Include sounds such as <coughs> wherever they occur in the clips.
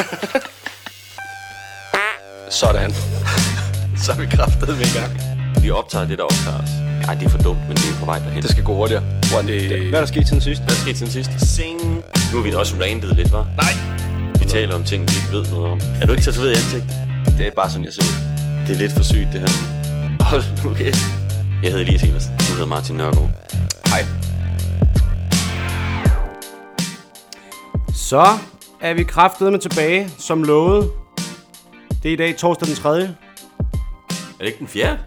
<laughs> Sådan. <laughs> Så er vi kraftet med i gang. Vi optager det, der optager os. Ej, det er for dumt, men det er på vej derhen. Det skal gå hurtigere. One, Det- det... Hvad er der sket siden sidst? Hvad skete siden sidst? Sing. Nu har vi da også randet lidt, var? Nej. Vi taler om ting, vi ikke ved noget om. Er du ikke tatoveret i ansigtet? Det er bare sådan, jeg ser ud. Det er lidt for sygt, det her. Hold nu kæft. Jeg hedder Elias Evers. Du hedder Martin Nørgaard. Hej. Så er vi kraftedeme tilbage, som lovet. Det er i dag torsdag den 3. Er det ikke den fjerde?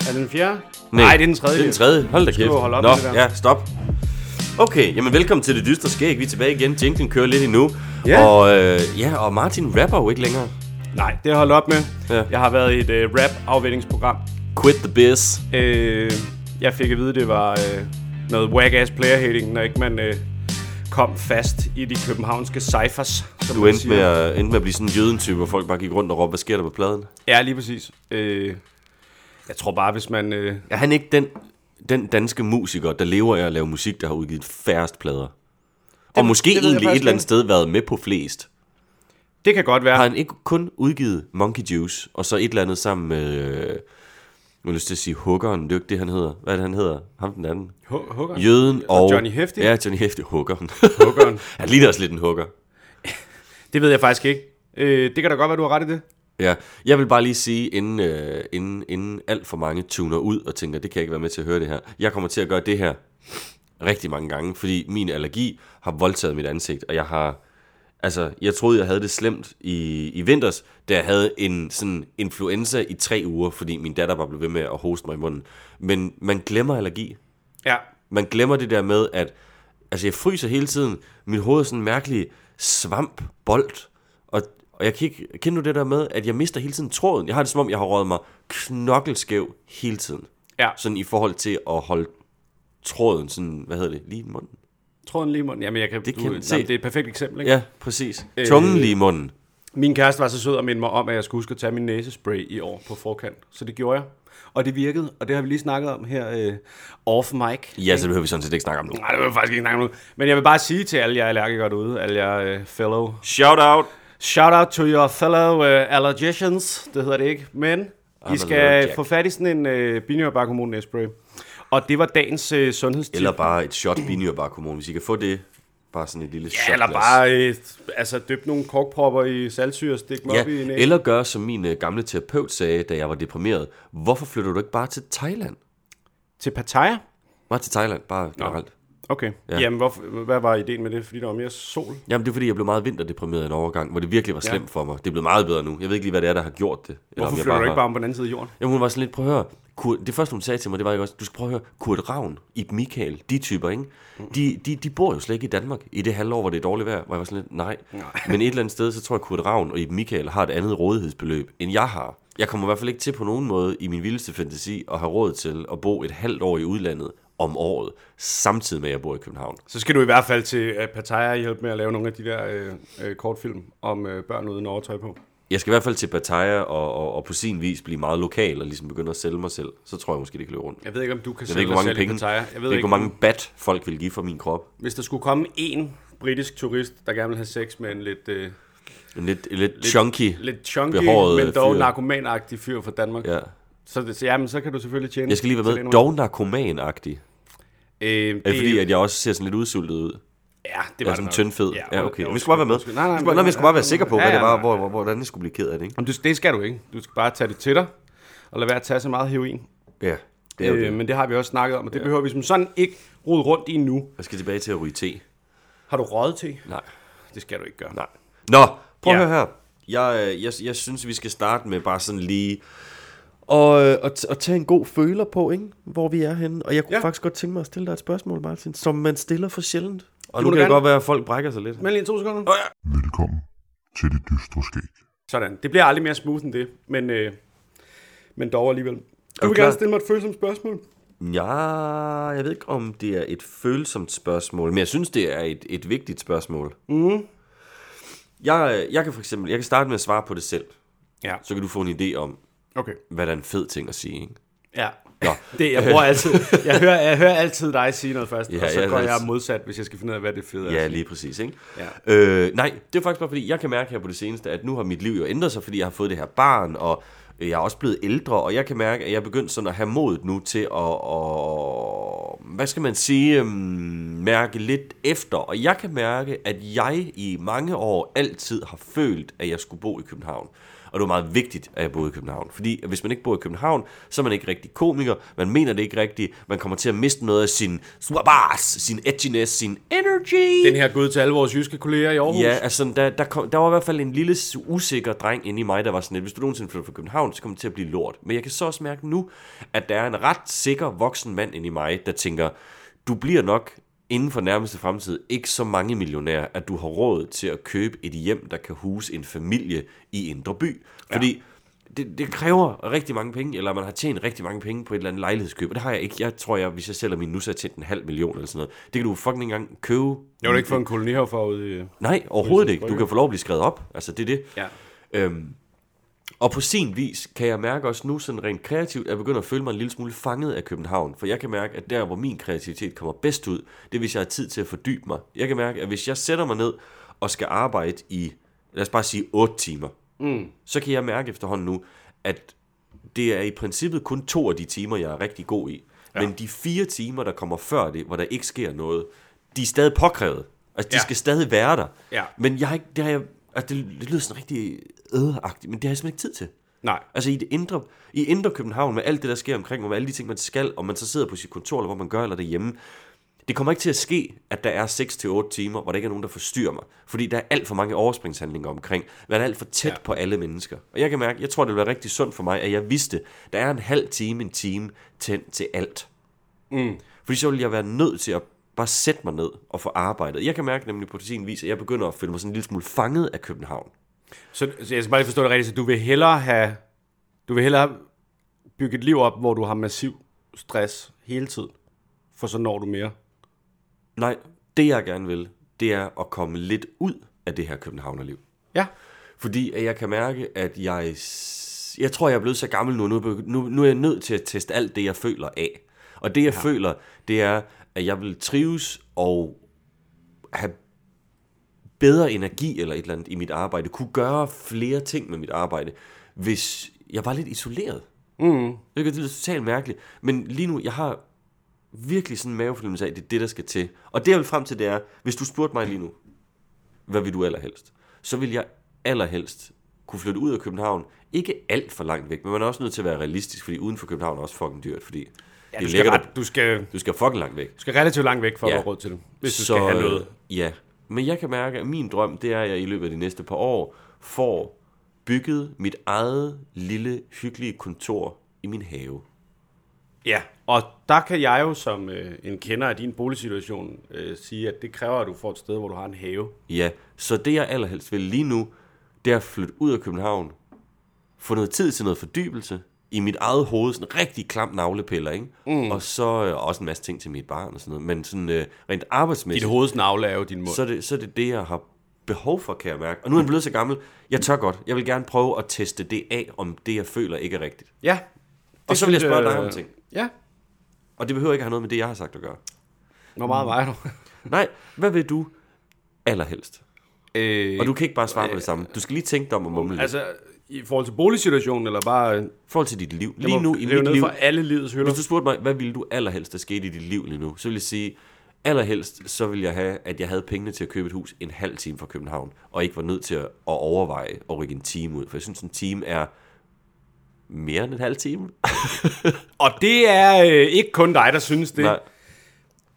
Er det den 4. Nej, det er den 3. Det er den tredje. Hold da kæft. holde op Nå, med det der. ja, stop. Okay, jamen velkommen til det dystre skæg. Vi er tilbage igen. Jinglen kører lidt endnu. Ja. Og, øh, ja, og Martin rapper jo ikke længere. Nej, det har jeg holdt op med. Ja. Jeg har været i et uh, rap-afvendingsprogram. Quit the biz. Øh, jeg fik at vide, det var øh, noget whack-ass player-hating, når ikke man øh, kom fast i de københavnske cyphers. Som Du endte med, at, endte med at blive sådan en jøden-type, hvor folk bare gik rundt og råbte, hvad sker der på pladen? Ja, lige præcis. Øh, jeg tror bare, hvis man... Øh, Er han ikke den, den danske musiker, der lever af at lave musik, der har udgivet færrest plader? Og måske det jeg egentlig et eller andet sted været med på flest. det kan godt være. Har han ikke kun udgivet Monkey Juice, og så et eller andet sammen med... Øh, jeg har lyst til at sige Huggeren, det er ikke det, han hedder. Hvad er det, han hedder? Ham den anden. Hu- Hugger? Jøden og... Johnny Hefti? Ja, Johnny Hefti. Huggeren. Huggeren. <laughs> han ligner også lidt en hugger. <laughs> Det ved jeg faktisk ikke. Øh, det kan da godt være, du har ret i det. Ja, jeg vil bare lige sige, inden, øh, inden, inden alt for mange tuner ud og tænker, det kan jeg ikke være med til at høre det her. Jeg kommer til at gøre det her rigtig mange gange, fordi min allergi har voldtaget mit ansigt, og jeg har... Altså, jeg troede, jeg havde det slemt i, i vinters, da jeg havde en sådan influenza i tre uger, fordi min datter bare blev ved med at hoste mig i munden. Men man glemmer allergi. Ja. Man glemmer det der med, at altså, jeg fryser hele tiden. Mit hoved er sådan en mærkelig svampbold. Og, og jeg kan ikke, kender du det der med, at jeg mister hele tiden tråden? Jeg har det som om, jeg har røget mig knokkelskæv hele tiden. Ja. Sådan i forhold til at holde tråden sådan, hvad hedder det, lige i munden. Tråden lige i munden. Jamen, jeg kan, Det du, kan jamen, se. det er et perfekt eksempel, ikke? Ja, præcis. Tungen lige i munden. Min kæreste var så sød at minde mig om, at jeg skulle huske at tage min næsespray i år på forkant. Så det gjorde jeg. Og det virkede, og det har vi lige snakket om her øh, off mic. Ja, så det behøver vi sådan set ikke snakke om nu. Nej, det vil jeg faktisk ikke snakke om nu. Men jeg vil bare sige til alle jer allergikere derude, alle jer øh, fellow... Shout out! Shout out to your fellow øh, allergicians. Det hedder det ikke. Men I skal få fat i sådan en øh, binyrbarkhormon næsespray. Og det var dagens øh, sundhedstip. Eller bare et shot binyrbarkhormon, hvis I kan få det. Bare sådan et lille Ja, eller bare øh, altså, dyppe nogle korkpropper i saltsyre og stikke dem op i Ja, næsen. eller gør som min øh, gamle terapeut sagde, da jeg var deprimeret. Hvorfor flytter du ikke bare til Thailand? Til Pattaya? Bare til Thailand, bare generelt. Okay. Ja. Ja. Jamen, hvorfor, hvad var ideen med det? Fordi der var mere sol? Jamen, det er fordi, jeg blev meget vinterdeprimeret en overgang, hvor det virkelig var Ja. slemt for mig. Det er blevet meget bedre nu. Jeg ved ikke lige, hvad det er, der har gjort det. Eller Hvorfor om jeg flytter du ikke har- bare om på den anden side af jorden? Jamen, hun var sådan lidt, prøv at høre. Kurt, det første, hun sagde til mig, det var ikke også, du skal prøve at høre, Kurt Ravn, Ib Michael, de typer, ikke? De, de, de bor jo slet ikke i Danmark i det halvår, hvor det er dårligt vejr, hvor jeg var sådan lidt, nej. nej. Men et eller andet sted, så tror jeg, Kurt Ravn og Ib Michael har et andet rådighedsbeløb, end jeg har. Jeg kommer i hvert fald ikke til på nogen måde i min vildeste fantasi at have råd til at bo et halvt år i udlandet om året, samtidig med, at jeg bor i København. Så skal du i hvert fald til uh, Pattaya hjælpe med at lave nogle af de der øh, øh, kortfilm om øh, børn uden overtøj på. Jeg skal i hvert fald til Pattaya og, og, og på sin vis blive meget lokal og ligesom begynde at sælge mig selv. Så tror jeg måske, det kan løbe rundt. Jeg ved ikke, om du kan Jeg sælge dig selv i penge, Pattaya. Jeg jeg ved ikke, ikke, hvor mange bat folk vil give for min krop. Hvis der skulle komme en britisk turist, der gerne vil have sex med en lidt, øh, En lidt, en lidt chunky. lidt chunky, Behåret men dog fyr. narkomanagtig fyr fra Danmark. Ja. Så, det, så, jamen, så kan du selvfølgelig tjene. Jeg skal lige være med. Dog narkoman-agtig. Øh, Er det fordi, at jeg også ser sådan lidt udsultet ud? Ja, det Jeg var det sådan nok. tynd fed. Ja, Ja, okay. Vi skal bare være med. Nej, nej, Vi skal bare- Nå, men jeg skulle bare være sikker på, Ja, hvad det ja, var, nej. hvor, hvor, hvordan jeg skulle blive ked af det, ikke? Jamen, du, det skal du ikke. Du skal bare tage det til dig, og lade være at tage så meget heroin. Ja, det er jo Øh, det. men det har vi også snakket om, og det behøver vi som sådan ikke rode rundt i nu. Jeg skal tilbage til at ryge te. Har du røget til? Nej. Det skal du ikke gøre. Nej. Nå, prøv at Ja. høre her. Jeg, øh, jeg, jeg synes, vi skal starte med bare sådan lige... Og, øh, og, t- og tage en god føler på, ikke? hvor vi er henne. Og jeg kunne ja. Ja. faktisk godt tænke mig at stille dig et spørgsmål, Martin, som man stiller for sjældent. Og Det nu kan det godt være, at folk brækker sig lidt. Men lige to sekunder. Velkommen til det dystre skæg. Sådan. Det bliver aldrig mere smooth end det, men, øh, men dog alligevel. Du du vil gerne stille mig et følsomt spørgsmål. Ja, jeg ved ikke, om det er et følsomt spørgsmål, men jeg synes, det er et, et vigtigt spørgsmål. Mm. Jeg, jeg kan for eksempel, jeg kan starte med at svare på det selv. Ja. Så kan du få en idé om, Okay. hvad er en fed ting at sige. Ikke? Ja. Nå, <laughs> Det, jeg, bruger altid, jeg, hører, jeg hører altid dig sige noget først, Ja, og så ja, går er- jeg modsat, hvis jeg skal finde ud af, hvad det fede er. Ja, lige præcis, ikke? Ja. Øh, nej, det er faktisk bare fordi, jeg kan mærke her på det seneste, at nu har mit liv jo ændret sig, fordi jeg har fået det her barn, og jeg er også blevet ældre, og jeg kan mærke, at jeg er begyndt sådan at have modet nu til at, at hvad skal man sige, øhm, mærke lidt efter. Og jeg kan mærke, at jeg i mange år altid har følt, at jeg skulle bo i København. Og det var meget vigtigt, at jeg boede i København. Fordi hvis man ikke bor i København, så er man ikke rigtig komiker. Man mener det ikke rigtigt. Man kommer til at miste noget af sin swabars, sin edginess, sin energy. Den her gud til alle vores jyske kolleger i Aarhus. Ja, altså der, der, kom, der var i hvert fald en lille usikker dreng inde i mig, der var sådan lidt, hvis du nogensinde flytter fra København, så kommer det til at blive lort. Men jeg kan så også mærke nu, at der er en ret sikker voksen mand inde i mig, der tænker, du bliver nok inden for nærmeste fremtid ikke så mange millionær, at du har råd til at købe et hjem, der kan huse en familie i Indre By. Fordi det, det kræver rigtig mange penge, eller man har tjent rigtig mange penge på et eller andet lejlighedskøb, og det har jeg ikke. Jeg tror, jeg, hvis jeg sælger min nu, så har jeg tjent en halv million eller sådan noget. Det kan du fucking ikke engang købe. Jeg vil ikke få en kolonihave forude i... Nej, overhovedet ikke. Du kan få lov at blive skrevet op. Altså, det er det. Ja. Øhm, og på sin vis kan jeg mærke også nu sådan rent kreativt, at jeg begynder at føle mig en lille smule fanget af København. For jeg kan mærke, at der, hvor min kreativitet kommer bedst ud, det er, hvis jeg har tid til at fordybe mig. Jeg kan mærke, at hvis jeg sætter mig ned og skal arbejde i, lad os bare sige, 8 timer, mm. så kan jeg mærke efterhånden nu, at det er i princippet kun to af de timer, jeg er rigtig god i. Ja. Men de fire timer, der kommer før det, hvor der ikke sker noget, de er stadig påkrævet. Altså, de Ja. skal stadig være der. Ja. Men jeg har ikke, det har jeg, altså, det, det lyder sådan rigtig ødeagtigt, men det har jeg simpelthen ikke tid til. Nej. Altså i det indre, i indre København, med alt det, der sker omkring, mig, med alle de ting, man skal, og man så sidder på sit kontor, eller hvor man gør, eller derhjemme, det kommer ikke til at ske, at der er 6-8 timer, hvor der ikke er nogen, der forstyrrer mig. Fordi der er alt for mange overspringshandlinger omkring. Man er alt for tæt Ja. på alle mennesker. Og jeg kan mærke, jeg tror, det vil være rigtig sundt for mig, at jeg vidste, der er en halv time, en time tændt til alt. Mm. Fordi så vil jeg være nødt til at bare sætte mig ned og få arbejdet. Jeg kan mærke nemlig på sin vis, at jeg begynder at føle mig sådan en lille smule fanget af København. Så, så jeg skal bare lige forstå det rigtigt, så du vil hellere have... Du vil hellere bygge et liv op, hvor du har massiv stress hele tiden, for så når du mere. Nej, det jeg gerne vil, det er at komme lidt ud af det her københavnerliv. Ja. Fordi at jeg kan mærke, at jeg... Jeg tror, jeg er blevet så gammel nu. Nu, er jeg begy- nu, nu er jeg nødt til at teste alt det, jeg føler af. Og det, jeg ja. føler, det er, at jeg vil trives og have bedre energi eller et eller andet i mit arbejde. Kunne gøre flere ting med mit arbejde, hvis jeg var lidt isoleret. Mm. Det kan lyde totalt mærkeligt. Men lige nu, jeg har virkelig sådan en mavefornemmelse af, at det er det, der skal til. Og det, jeg vil frem til, det er, hvis du spurgte mig lige nu, hvad vil du allerhelst? Så vil jeg allerhelst kunne flytte ud af København. Ikke alt for langt væk, men man er også nødt til at være realistisk, fordi uden for København er også fucking dyrt, fordi Ja, det du, skal ret, du, skal, Du skal fucking langt væk. du skal relativt langt væk for Ja. at have råd til det, hvis du skal have noget. Ja, men jeg kan mærke, at min drøm, det er, at jeg i løbet af de næste par år får bygget mit eget lille, hyggelige kontor i min have. Ja, og der kan jeg jo som øh, en kender af din boligsituation øh, sige, at det kræver, at du får et sted, hvor du har en have. Ja, så det jeg allerhelst vil lige nu, det er at flytte ud af København, få noget tid til noget fordybelse, i mit eget hoved, sådan rigtig klam navlepiller, ikke? Mm. Og så øh, også en masse ting til mit barn og sådan noget, men sådan øh, rent Dit arbejdsmæssigt, hoveds navle er jo din mund. så er, det, så er det det, jeg har behov for, kan jeg mærke. Og nu er jeg blevet så gammel, jeg tør godt. Jeg vil gerne prøve at teste det af, om det, jeg føler, ikke er rigtigt. ja. Og så vil jeg spørge dig om ting. Ja. Og det behøver ikke at have noget med det, jeg har sagt at gøre. Hvor meget vejer du? <laughs> Nej, hvad vil du allerhelst? øh, Og du kan ikke bare svare på det samme. Du skal lige tænke dig om at mumle lidt. Altså, i forhold til boligsituationen, eller bare... I forhold til dit liv. Lige nu i mit liv. fra alle livets hylder. Hvis du spurgte mig, hvad ville du allerhelst, der skete i dit liv lige nu? Så vil jeg sige, allerhelst, så vil jeg have, at jeg havde pengene til at købe et hus en halv time fra København, og ikke var nødt til at, overveje at rykke en time ud. For jeg synes, en time er mere end en halv time. <laughs> Og det er øh, ikke kun dig, der synes det. Nej.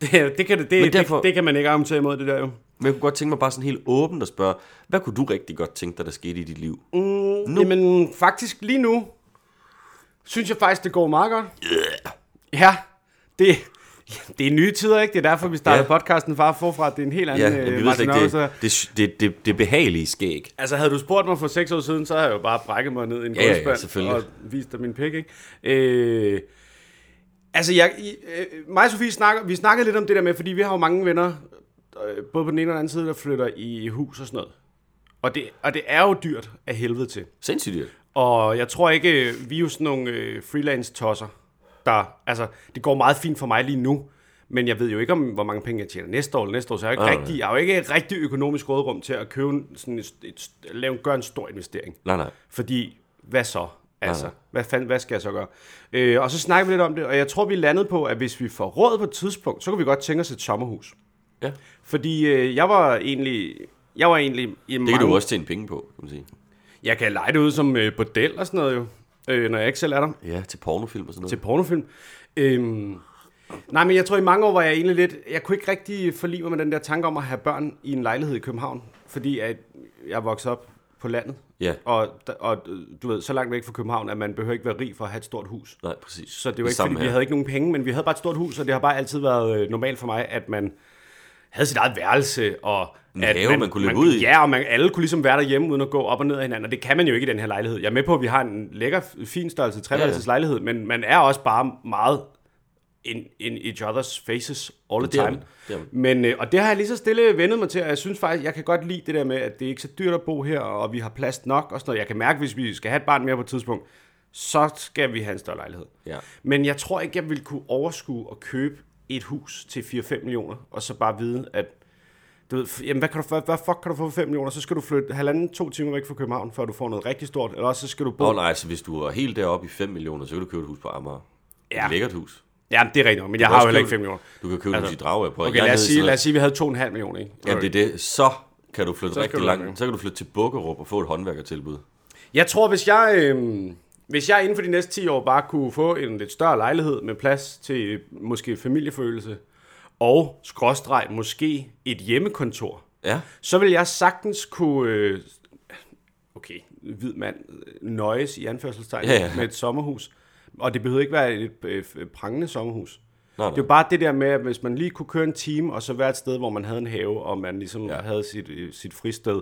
Det, det, kan, det, det, derfor- det, det kan man ikke argumentere imod, det der jo. Men jeg kunne godt tænke mig bare sådan helt åbent at spørge, hvad kunne du rigtig godt tænke dig, der skete i dit liv? Mm, nu. Jamen, faktisk lige nu, synes jeg faktisk, det går meget godt. Ja, det, det er nye tider, ikke? Det er derfor, vi startede Ja. podcasten fra forfra. Det er en helt anden Ja, øh, jeg ved slet Martin ikke, det, det, det, det, det behagelige skæg. Altså, havde du spurgt mig for seks år siden, så havde jeg jo bare brækket mig ned i en Ja, ja, ja, og vist dig min pik, ikke? Øh, altså, jeg, øh, mig og Sofie snakker, vi snakkede lidt om det der med, fordi vi har jo mange venner, øh, både på den ene og den anden side, der flytter i hus og sådan noget. Og det, og det er jo dyrt af helvede til. Sindssygt dyrt. Og jeg tror ikke, vi er jo sådan nogle øh, freelance-tosser, der, altså, det går meget fint for mig lige nu, men jeg ved jo ikke, om hvor mange penge jeg tjener næste år eller næste år, så jeg, er ikke Nej, rigtig, jeg har jo ikke et rigtig økonomisk rådrum til at købe en- sådan et, et, lave, gøre en stor investering. Nej, nej. Fordi, hvad så? Altså, Nej. hvad, fanden, hvad skal jeg så gøre? Øh, og så snakker vi lidt om det, og jeg tror, vi landede på, at hvis vi får råd på et tidspunkt, så kan vi godt tænke os et sommerhus. Ja. Fordi øh, jeg var egentlig... Jeg var egentlig i Det mange, kan du også tjene penge på, kan man sige. Jeg kan lege det ud som øh, bordel og sådan noget jo, øh, når jeg ikke selv er der Ja, til pornofilm og sådan noget. til pornofilm. Øhm, nej, men jeg tror i mange år var jeg egentlig lidt... Jeg kunne ikke rigtig forlige mig med den der tanke om at have børn i en lejlighed i København, fordi at jeg voksede op på landet. Ja. Og, og du ved, så langt væk fra København, at man behøver ikke være rig for at have et stort hus. Nej, præcis. Så det var ikke, samme fordi vi her. havde ikke nogen penge, men vi havde bare et stort hus, og det har bare altid været øh, normalt for mig, at man havde sit eget værelse, og En at have, man kunne løbe ud i. Ja, og man, alle kunne ligesom være derhjemme, uden at gå op og ned af hinanden, og det kan man jo ikke i den her lejlighed. Jeg er med på, at vi har en lækker, fin størrelse, treværelses lejlighed, men man er også bare meget in, in each other's faces all the Det er time. man. Det er man. Men, øh, og det har jeg lige så stille vendet mig til, og jeg synes faktisk, jeg kan godt lide det der med, at det er ikke så dyrt at bo her, og vi har plads nok og sådan noget. Jeg kan mærke, hvis vi skal have et barn mere på et tidspunkt, så skal vi have en større lejlighed. Ja. Men jeg tror ikke, jeg ville kunne overskue at købe et hus til 4-5 millioner, og så bare vide, at du ved, jamen, hvad, kan du, hvad, hvad fuck kan du få for 5 millioner? Så skal du flytte halvanden, to timer væk fra København, før du får noget rigtig stort, eller også så skal du bo... Åh oh, nej, så hvis du er helt deroppe i 5 millioner, så kan du købe et hus på Amager. Ja. Et lækkert hus. Ja, det er rigtigt men jeg kan har jo heller ikke købe- 5 millioner. Du kan købe altså, Altså, et hus i Dragør på. Okay, lad os, sige, lad os sige, at vi havde 2,5 millioner, ikke? Ja, det er det. Så kan du flytte Så rigtig du langt. langt. Så kan du flytte til Bukkerup og få et håndværkertilbud. Jeg tror, hvis jeg, øh, hvis jeg inden for de næste 10 år bare kunne få en lidt større lejlighed med plads til måske familiefølelse, og skråstreg måske et hjemmekontor, Ja. så vil jeg sagtens kunne, øh, okay, hvid mand, øh, nøjes i anførselstegn Ja, ja. med et sommerhus. Og det behøver ikke være et øh, prangende sommerhus. Nej, Det er jo bare det der med, at hvis man lige kunne køre en time, og så være et sted, hvor man havde en have, og man ligesom ja. Havde sit, sit fristed,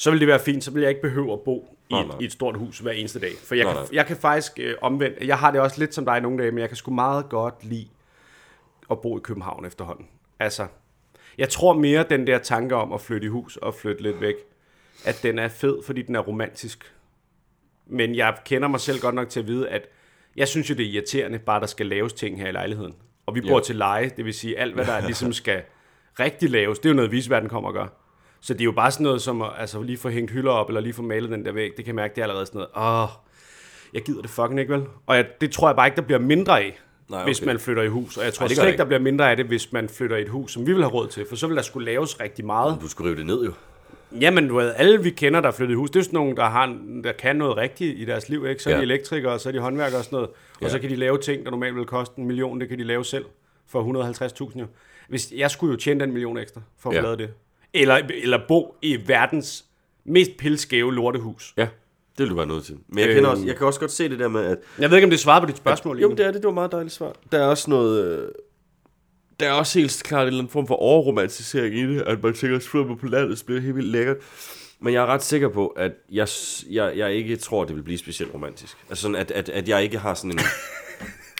så ville det være fint. Så ville jeg ikke behøve at bo i, Nej, et, nej. i et stort hus hver eneste dag. For jeg, Nej, kan, nej. jeg kan faktisk øh, omvendt, jeg har det også lidt som dig nogle dage, men jeg kan sgu meget godt lide at bo i København efterhånden. Altså, jeg tror mere den der tanke om at flytte i hus og flytte lidt væk, at den er fed, fordi den er romantisk. Men jeg kender mig selv godt nok til at vide, at jeg synes jo, det er irriterende, bare der skal laves ting her i lejligheden. Og vi bor Ja. til leje, det vil sige, alt hvad der <laughs> ligesom skal rigtig laves, det er jo noget, visverden kommer og gør. Så det er jo bare sådan noget som at altså, lige få hængt hylder op, eller lige få malet den der væg. Det kan jeg mærke, det er allerede sådan noget, åh, jeg gider det fucking ikke, vel? Og jeg, det tror jeg bare ikke, der bliver mindre af, Nej, hvis okay. man flytter i hus. Og jeg tror Nej, det slet ikke, der bliver mindre af det, hvis man flytter i et hus, som vi vil have råd til. For så vil der skulle laves rigtig meget. Du skulle rive det ned jo. Jamen, du ved, alle vi kender, der er flyttet i hus, det er sådan nogle, der, har, der kan noget rigtigt i deres liv, ikke? Så er Ja. de elektrikere, og så er de håndværkere og sådan noget. Og Ja. så kan de lave ting, der normalt vil koste en million, det kan de lave selv for 150.000 jo. Hvis, jeg skulle jo tjene den million ekstra for at ja. lave det. Eller, eller bo i verdens mest pilskæve lortehus. Ja, det vil du være nødt til. Men jeg, kender også, jeg kan også godt se det der med, at... Jeg ved ikke, om det svarer på dit spørgsmål. Jo, egentlig. det er det. Det var et meget dejligt svar. Der er også noget... Øh, der er også helt klart en eller anden form for overromantisering i det, at man tænker, at flytter på landet, så bliver det helt vildt lækkert. Men jeg er ret sikker på, at jeg, jeg, jeg ikke tror, at det vil blive specielt romantisk. Altså sådan, at, at, at jeg ikke har sådan en... <laughs>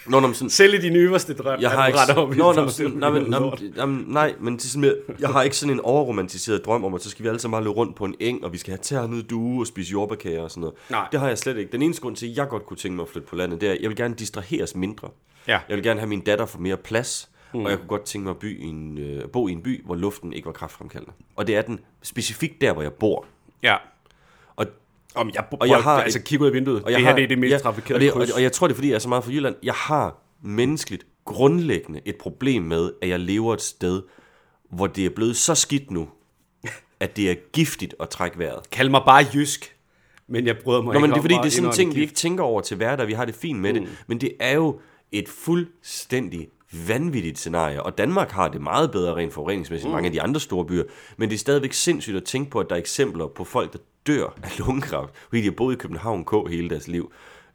Nå, nå, men sådan, Selv i din yderste drøm, jeg har ikke... retter op Nå, et nå, forhold sådan, nej, men, nej, jamen, nej, men det er sådan, mere- jeg har ikke sådan en overromantiseret drøm om, at så skal vi alle sammen bare løbe rundt på en eng, og vi skal have ternede due og spise jordbærkager og sådan noget. Nej. Det har jeg slet ikke. Den eneste grund til, at jeg godt kunne tænke mig at flytte på landet, det er, at jeg vil gerne distraheres mindre. Ja. Jeg vil gerne have min datter få mere plads, mm. og jeg kunne godt tænke mig at by i en, øh, bo i en by, hvor luften ikke var kraftfremkaldende. Og det er den specifikt der, hvor jeg bor. Ja. Og, Om jeg, og jeg har altså, kigge ud af vinduet. og jeg det har, her det er det mest ja, trafikerede og, det, og, kryds. og jeg tror, det er, fordi jeg er så meget fra Jylland. Jeg har menneskeligt grundlæggende et problem med, at jeg lever et sted, hvor det er blevet så skidt nu, <laughs> at det er giftigt at trække vejret. Kald mig bare jysk, men jeg bryder mig Nå, ikke men det er fordi, det er sådan en ting, vi ikke tænker over til hverdag. Vi har det fint med det. Men det er jo et fuldstændig vanvittigt scenarie. Og Danmark har det meget bedre rent forureningsmæssigt end mange af de andre store byer. Men det er stadigvæk sindssygt at tænke på, at der er eksempler på folk, der dør af lungekræft, fordi de har boet i København K hele deres liv.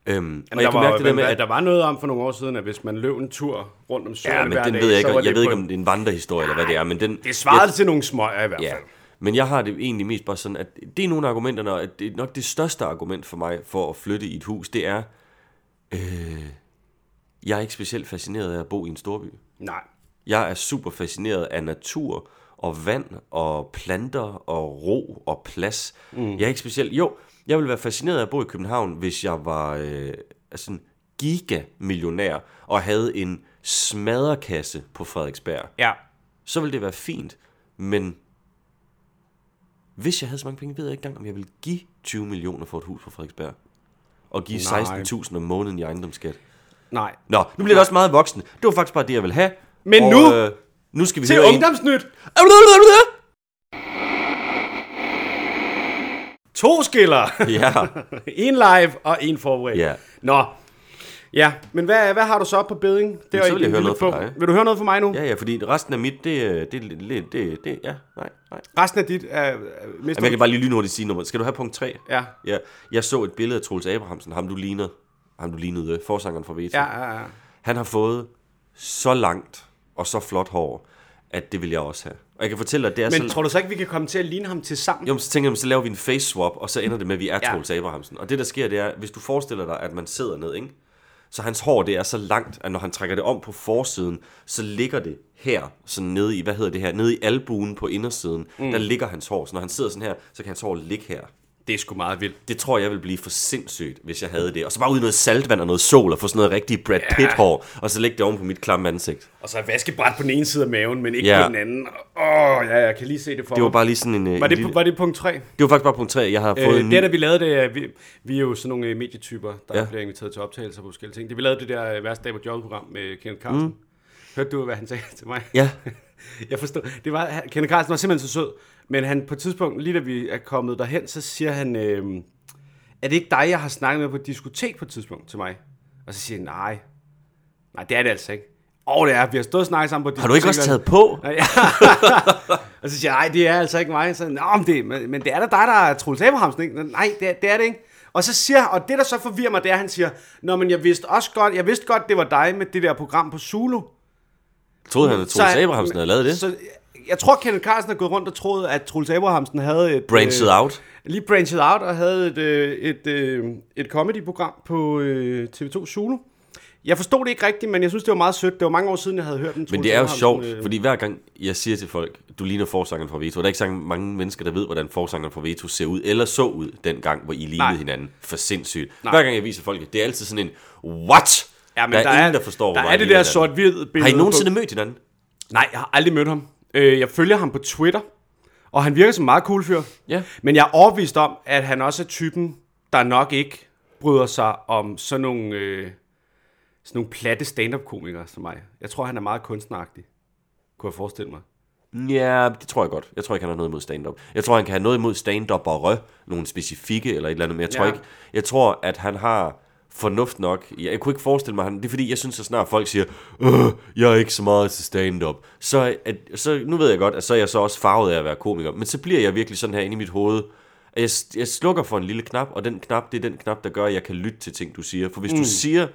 Øhm, og Jamen, jeg der, var, mærke det der med, at... der var noget om for nogle år siden, at hvis man løb en tur rundt om søen Ja, men hver den dag, ved jeg ikke, jeg ved ikke, om det er en vandrehistorie, eller hvad det er, men den... Det svarede til nogle smøger i hvert Ja, fald. men jeg har det egentlig mest bare sådan, at det er nogle af argumenterne, og at det er nok det største argument for mig for at flytte i et hus, det er, øh, jeg er ikke specielt fascineret af at bo i en storby. Nej. Jeg er super fascineret af natur og vand og planter og ro og plads. Mm. Jeg er ikke specielt... Jo, jeg ville være fascineret af at bo i København, hvis jeg var øh, sådan gigamillionær og havde en smadrekasse på Frederiksberg, Ja. så ville det være fint. Men hvis jeg havde så mange penge, ved jeg ikke engang, om jeg ville give 20 millioner for et hus på Frederiksberg. Og give Nej. 16.000 om måneden i ejendomsskat. Nej. Nå, nu bliver det også meget voksen. Det var faktisk bare det, jeg ville have. Men og, nu- Øh, nu skal vi Til høre en- ungdomsnyt. To skiller. Ja, <laughs> en live og en forberedt. Ja. Nå. Ja, men hvad, hvad har du så på beding? Det er så vil jeg høre noget fra dig. Vil du høre noget fra mig nu? ja, ja, fordi resten af mit, det, er- det, det, det, det, ja, nej, nej. Resten af dit er... er Jamen, jeg kan bare lige lynhurtigt sige nummer. Skal du have punkt 3? Ja. ja. Jeg så et billede af Troels Abrahamsen, ham du lignede, ham du lignede, øh, forsangeren fra Veto. Ja, ja, ja. Han har fået så langt og så flot hår, at det vil jeg også have. Og jeg kan fortælle dig, det er Men så... tror du så ikke, vi kan komme til at ligne ham til sammen? Jo, så tænker jeg, så laver vi en face swap, og så ender det med, at vi er Ja. Troels Abrahamsen. Og det, der sker, det er, hvis du forestiller dig, at man sidder ned, ikke? Så hans hår, det er så langt, at når han trækker det om på forsiden, så ligger det her, sådan nede i, hvad hedder det her, nede i albuen på indersiden, mm. der ligger hans hår. Så når han sidder sådan her, så kan hans hår ligge her. Det er sgu meget vildt. Det tror jeg vil blive for sindssygt, hvis jeg havde det. Og så bare ud i noget saltvand og noget sol, og få sådan noget rigtig Brad Pitt-hår, og så lægge det oven på mit klamme ansigt. Og så er vaskebræt på den ene side af maven, men ikke Ja. på den anden. Åh, oh, ja, jeg kan lige se det for Det var mig. bare lige sådan en... øh, Var en det, lille... var det punkt 3? det var faktisk bare punkt 3. Jeg har fået Øh, en det, ny... da vi lavede det, øh, vi, vi er jo sådan nogle øh, medietyper, der Ja. ja. bliver inviteret til optagelser på forskellige ting. Det vi lavede det der øh, værste dag på jobbet-program med Kenneth Carlsen. Mm. Hørte du, hvad han sagde til mig? Ja, <laughs> Jeg forstod. Det var, Kenneth Carlsen var simpelthen så sød, men han på et tidspunkt, lige da vi er kommet derhen, så siger han, øh, er det ikke dig, jeg har snakket med på et diskotek på et tidspunkt til mig? Og så siger jeg, nej. Nej, det er det altså ikke. Åh, oh, det er. Vi har stået og snakket sammen på et har du ikke også diskotek, taget på? <laughs> og- så siger jeg, nej, det er altså ikke mig. Så, Nå, men det, men, men det er da dig, der er Troels Abrahamsen, ikke? Nej, det er, det er det ikke. Og så siger og det der så forvirrer mig, det er, at han siger, Nå, men jeg vidste også godt, jeg vidste godt, det var dig med det der program på Zulu. Troede han, at Troels Abrahamsen havde lavet det? Så jeg tror, Kenneth Carlsen er gået rundt og troede, at Troels Abrahamsen havde et... Branched øh, out. Lige branched out og havde et, øh, et, øh, et comedy-program på øh, TV2 Zulu. Jeg forstod det ikke rigtigt, men jeg synes, det var meget sødt. Det var mange år siden, jeg havde hørt den. Men det er jo sjovt, øh, fordi hver gang jeg siger til folk, du ligner forsangeren fra Veto, der er ikke så mange mennesker, der ved, hvordan forsangeren fra Veto ser ud, eller så ud den gang, hvor I lignede Nej. hinanden. For sindssygt. Nej. Hver gang jeg viser folk, det er altid sådan en, what? Ja, men der er der ingen, er, der forstår, der er det der sort-hvid billede. Har I på- nogensinde mødt hinanden? Nej, jeg har aldrig mødt ham. Øh, jeg følger ham på Twitter, og han virker som en meget cool fyr. Ja. Men jeg er overbevist om, at han også er typen, der nok ikke bryder sig om sådan nogle, øh, sådan nogle platte stand-up-komikere som mig. Jeg tror, han er meget kunstneragtig, kunne jeg forestille mig. Ja, det tror jeg godt. Jeg tror ikke, han har noget imod stand-up. Jeg tror, han kan have noget imod stand-up og rø, nogle specifikke eller et eller andet, men jeg tror Ja. ikke, jeg tror, at han har fornuft nok. Jeg, jeg kunne ikke forestille mig, han, det er fordi, jeg synes, at snart folk siger, øh, jeg er ikke så meget til stand-up. Så, at, så nu ved jeg godt, at så er jeg så også farvet af at være komiker, men så bliver jeg virkelig sådan her inde i mit hoved, at jeg, jeg slukker for en lille knap, og den knap, det er den knap, der gør, at jeg kan lytte til ting, du siger. For hvis mm. du siger,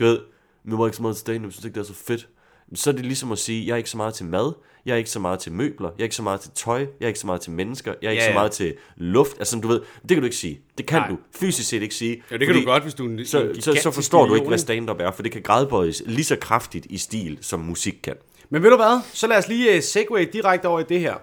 du ved, jeg var ikke så meget til stand-up, jeg synes ikke, det er så fedt, så er det ligesom at sige, jeg er ikke så meget til mad, jeg er ikke så meget til møbler, jeg er ikke så meget til tøj, jeg er ikke så meget til mennesker, jeg er ikke Ja, så ja. meget til luft. Altså, du ved, det kan du ikke sige. Det kan Nej. du fysisk set ikke sige. Ja, det kan du godt, hvis du er en- så, en så, så forstår du ikke, million, hvad stand-up er, for det kan gradbøjes lige så kraftigt i stil, som musik kan. Men ved du hvad? Så lad os lige uh, segue direkte over i det her.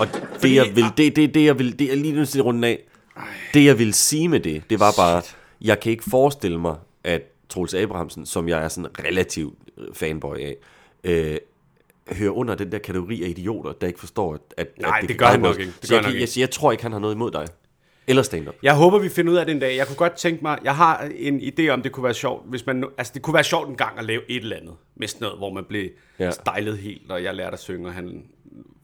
Og det, jeg vil, det, det, det, jeg vil, det, jeg lige nu til runden af, det, jeg vil sige med det, det var bare, jeg kan ikke forestille mig, at Troels Abrahamsen, som jeg er sådan relativt øh, fanboy af, øh, hører under den der kategori af idioter, der ikke forstår, at, at Nej, at det kan gør han nok ikke. Det Så gør jeg, nok jeg, ikke. jeg, jeg tror ikke, han har noget imod dig. Eller stand-up. Jeg håber, vi finder ud af det en dag. Jeg kunne godt tænke mig, jeg har en idé om, det kunne være sjovt, hvis man, altså det kunne være sjovt en gang at lave et eller andet, med sådan noget, hvor man blev ja. stylet helt, og jeg lærte at synge, og han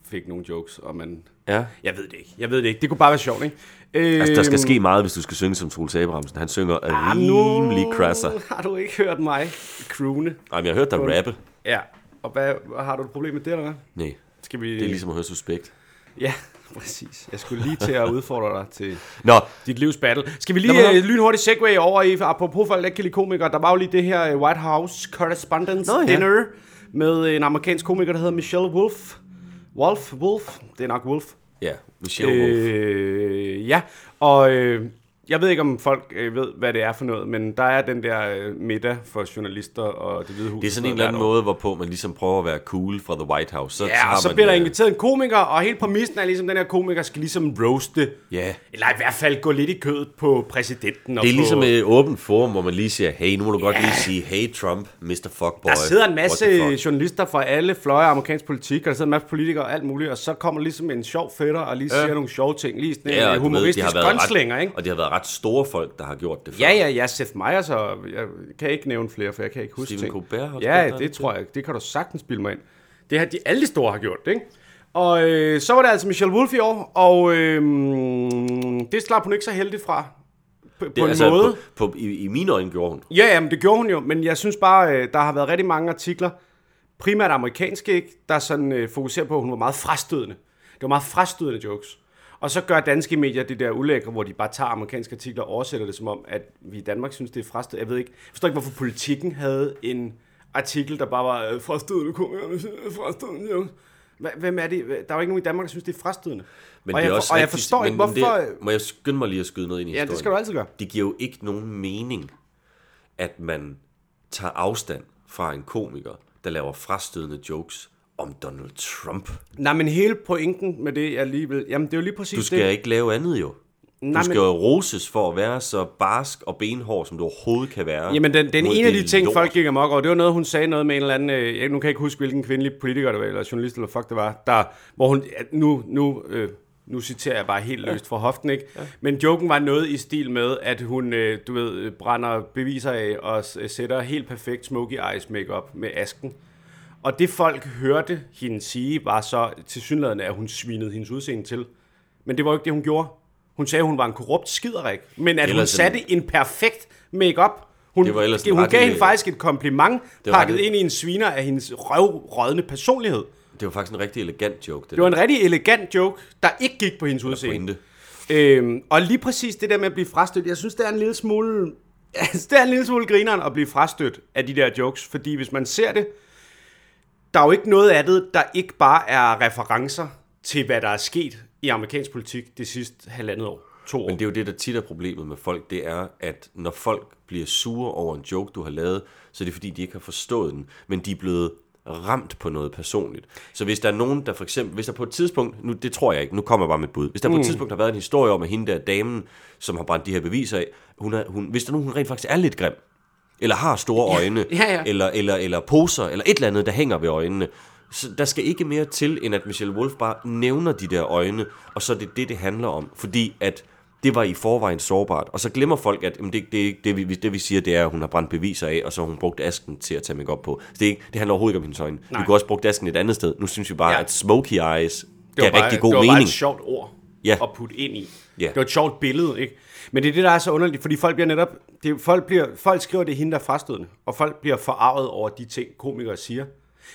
fik nogle jokes, og man, Ja. jeg ved det ikke, jeg ved det ikke, det kunne bare være sjovt, ikke? Øh, Altså, der skal ske meget, hvis du skal synge som Troels Abrahamsen. Han synger ah, rimelig krasser. har du ikke hørt mig croone? Ej, men jeg har hørt dig rappe. Ja, og hvad, har du et problem med det, eller hvad? Nej, Skal vi... det er ligesom at høre Suspekt. Ja, <laughs> præcis. Jeg skulle lige til at <laughs> udfordre dig til Nå, dit livs battle. Skal vi lige uh, lynhurtigt segue over i, apropos folk, der ikke kan lide komikere, der var jo lige det her øh, White House Correspondence Nå, ja. Dinner med en amerikansk komiker, der hedder Michelle Wolf. Wolf? Wolf? Det er nok Wolf. ja, Michelle Wolf. Øh, ja, og øh, jeg ved ikke, om folk øh, ved, hvad det er for noget, men der er den der øh, middag for journalister og det hvide hus. Det er sådan en eller anden måde, hvorpå man ligesom prøver at være cool fra The White House. Så, Ja, har og så man, bliver der øh, inviteret en komiker, og hele præmissen er ligesom, den her komiker skal ligesom roaste, Ja. eller i hvert fald gå lidt i kødet på præsidenten. Og Det er på, ligesom et åbent forum, hvor man lige siger, hey, nu må du godt lige sige, hey Trump, Mr. Fuckboy. Der sidder en masse journalister fra alle fløje af amerikansk politik, og der sidder en masse politikere og alt muligt, og så kommer ligesom en sjov fætter og lige siger nogle sjove ting. Lige sådan Ja, en ved, de humoristisk har været gunslinger, ret, ikke? Og det har været ret store folk, der har gjort det før. Ja, ja, ja, Seth Meyers, og jeg kan ikke nævne flere, for jeg kan ikke huske Stephen ting. Colbert har Ja, det. det tror jeg, det kan du sagtens spille mig ind. Det har de alle de store har gjort, ikke? Og øh, så var det altså Michelle Wolf i år, og øh, det slap hun ikke så heldigt fra. På, det, på en altså, måde. På, på, i, I mine øjne gjorde hun. Ja, jamen, det gjorde hun jo, men jeg synes bare, øh, der har været rigtig mange artikler, primært amerikanske, ikke, der sådan øh, fokuserer på, at hun var meget frastødende. Det var meget frastødende jokes. Og så gør danske medier det der ulækre, hvor de bare tager amerikanske artikler og oversætter det som om, at vi i Danmark synes, det er frastødende. Jeg ved ikke, jeg forstår ikke, hvorfor politikken havde en artikel, der bare var øh, frastødende komikerne, frastødende jokes. Hvem er det? Der er jo ikke nogen i Danmark, der synes, det er frastødende. Men og, det er jeg, også og jeg rigtigt- forstår ikke, men hvorfor... Det, må jeg skynde mig lige at skyde noget ind i Ja, historien? det skal du altid gøre. Det giver jo ikke nogen mening, at man tager afstand fra en komiker, der laver frastødende jokes om Donald Trump. Nej, men hele pointen med det, jeg lige vil... Jamen, det er jo lige præcis Du skal det. ikke lave andet jo. Nej, du skal men- jo roses for at være så barsk og benhård, som du overhovedet kan være. Jamen, den, den ene af de ting, lort. folk gik amok over, det var noget, hun sagde noget med en eller anden, øh, jeg, nu kan jeg ikke huske, hvilken kvindelig politiker det var, eller journalist, eller fuck det var, der, hvor hun, nu, nu, øh, nu citerer jeg bare helt løst fra hoften, ikke? Ja. Men joken var noget i stil med, at hun, øh, du ved, øh, brænder beviser af og sætter helt perfekt smoky eyes makeup med asken. Og det folk hørte hende sige, var så til synligheden, at hun svinede hendes udseende til. Men det var jo ikke det, hun gjorde. Hun sagde, at hun var en korrupt skiderik, men at hun Ellers en- satte en perfekt makeup. Hun, Det var ellers en hun gav hende faktisk et kompliment, pakket ret- ind i en sviner af hendes røvrådende personlighed. Det var faktisk en rigtig elegant joke, det, Det var en rigtig elegant joke, der ikke gik på hendes udseende. Øhm, og lige præcis det der med at blive frastødt, jeg synes, det er en lille smule... <laughs> Det er en lille smule grineren at blive frastødt af de der jokes, fordi hvis man ser det, der er jo ikke noget af det, der ikke bare er referencer til, hvad der er sket i amerikansk politik det sidste halvandet år, to år. Men det er jo det, der tit er problemet med folk, det er, at når folk bliver sure over en joke, du har lavet, så er det fordi, de ikke har forstået den, men de er blevet ramt på noget personligt. Så hvis der er nogen, der for eksempel, hvis der på et tidspunkt, nu det tror jeg ikke, nu kommer jeg bare med et bud, hvis der mm. på et tidspunkt har været en historie om, at hende der damen, som har brændt de her beviser af, hun er, hun, hvis der er nogen, hun rent faktisk er lidt grim, eller har store øjne, Ja, ja. Eller, eller, eller poser, eller et eller andet, der hænger ved øjnene. Så der skal ikke mere til, end at Michelle Wolf bare nævner de der øjne, og så er det det, det handler om. Fordi at det var i forvejen sårbart. Og så glemmer folk, at jamen, det, det, det, vi, det, vi siger, det er, at hun har brændt beviser af, og så har hun brugt asken til at tage makeup på. Så det, ikke, det handler overhovedet ikke om hendes øjne. Nej. Vi kunne også brugt asken et andet sted. Nu synes vi bare, Ja. ja. at smoky eyes det gav var bare, rigtig god det var mening. bare et sjovt ord Ja. at putte ind i. Ja. Det var et sjovt billede, ikke? Men det er det, der er så underligt, fordi folk bliver netop... Det, folk, bliver, folk skriver, det er hende, der er frastødende, og folk bliver forarvet over de ting, komikere siger.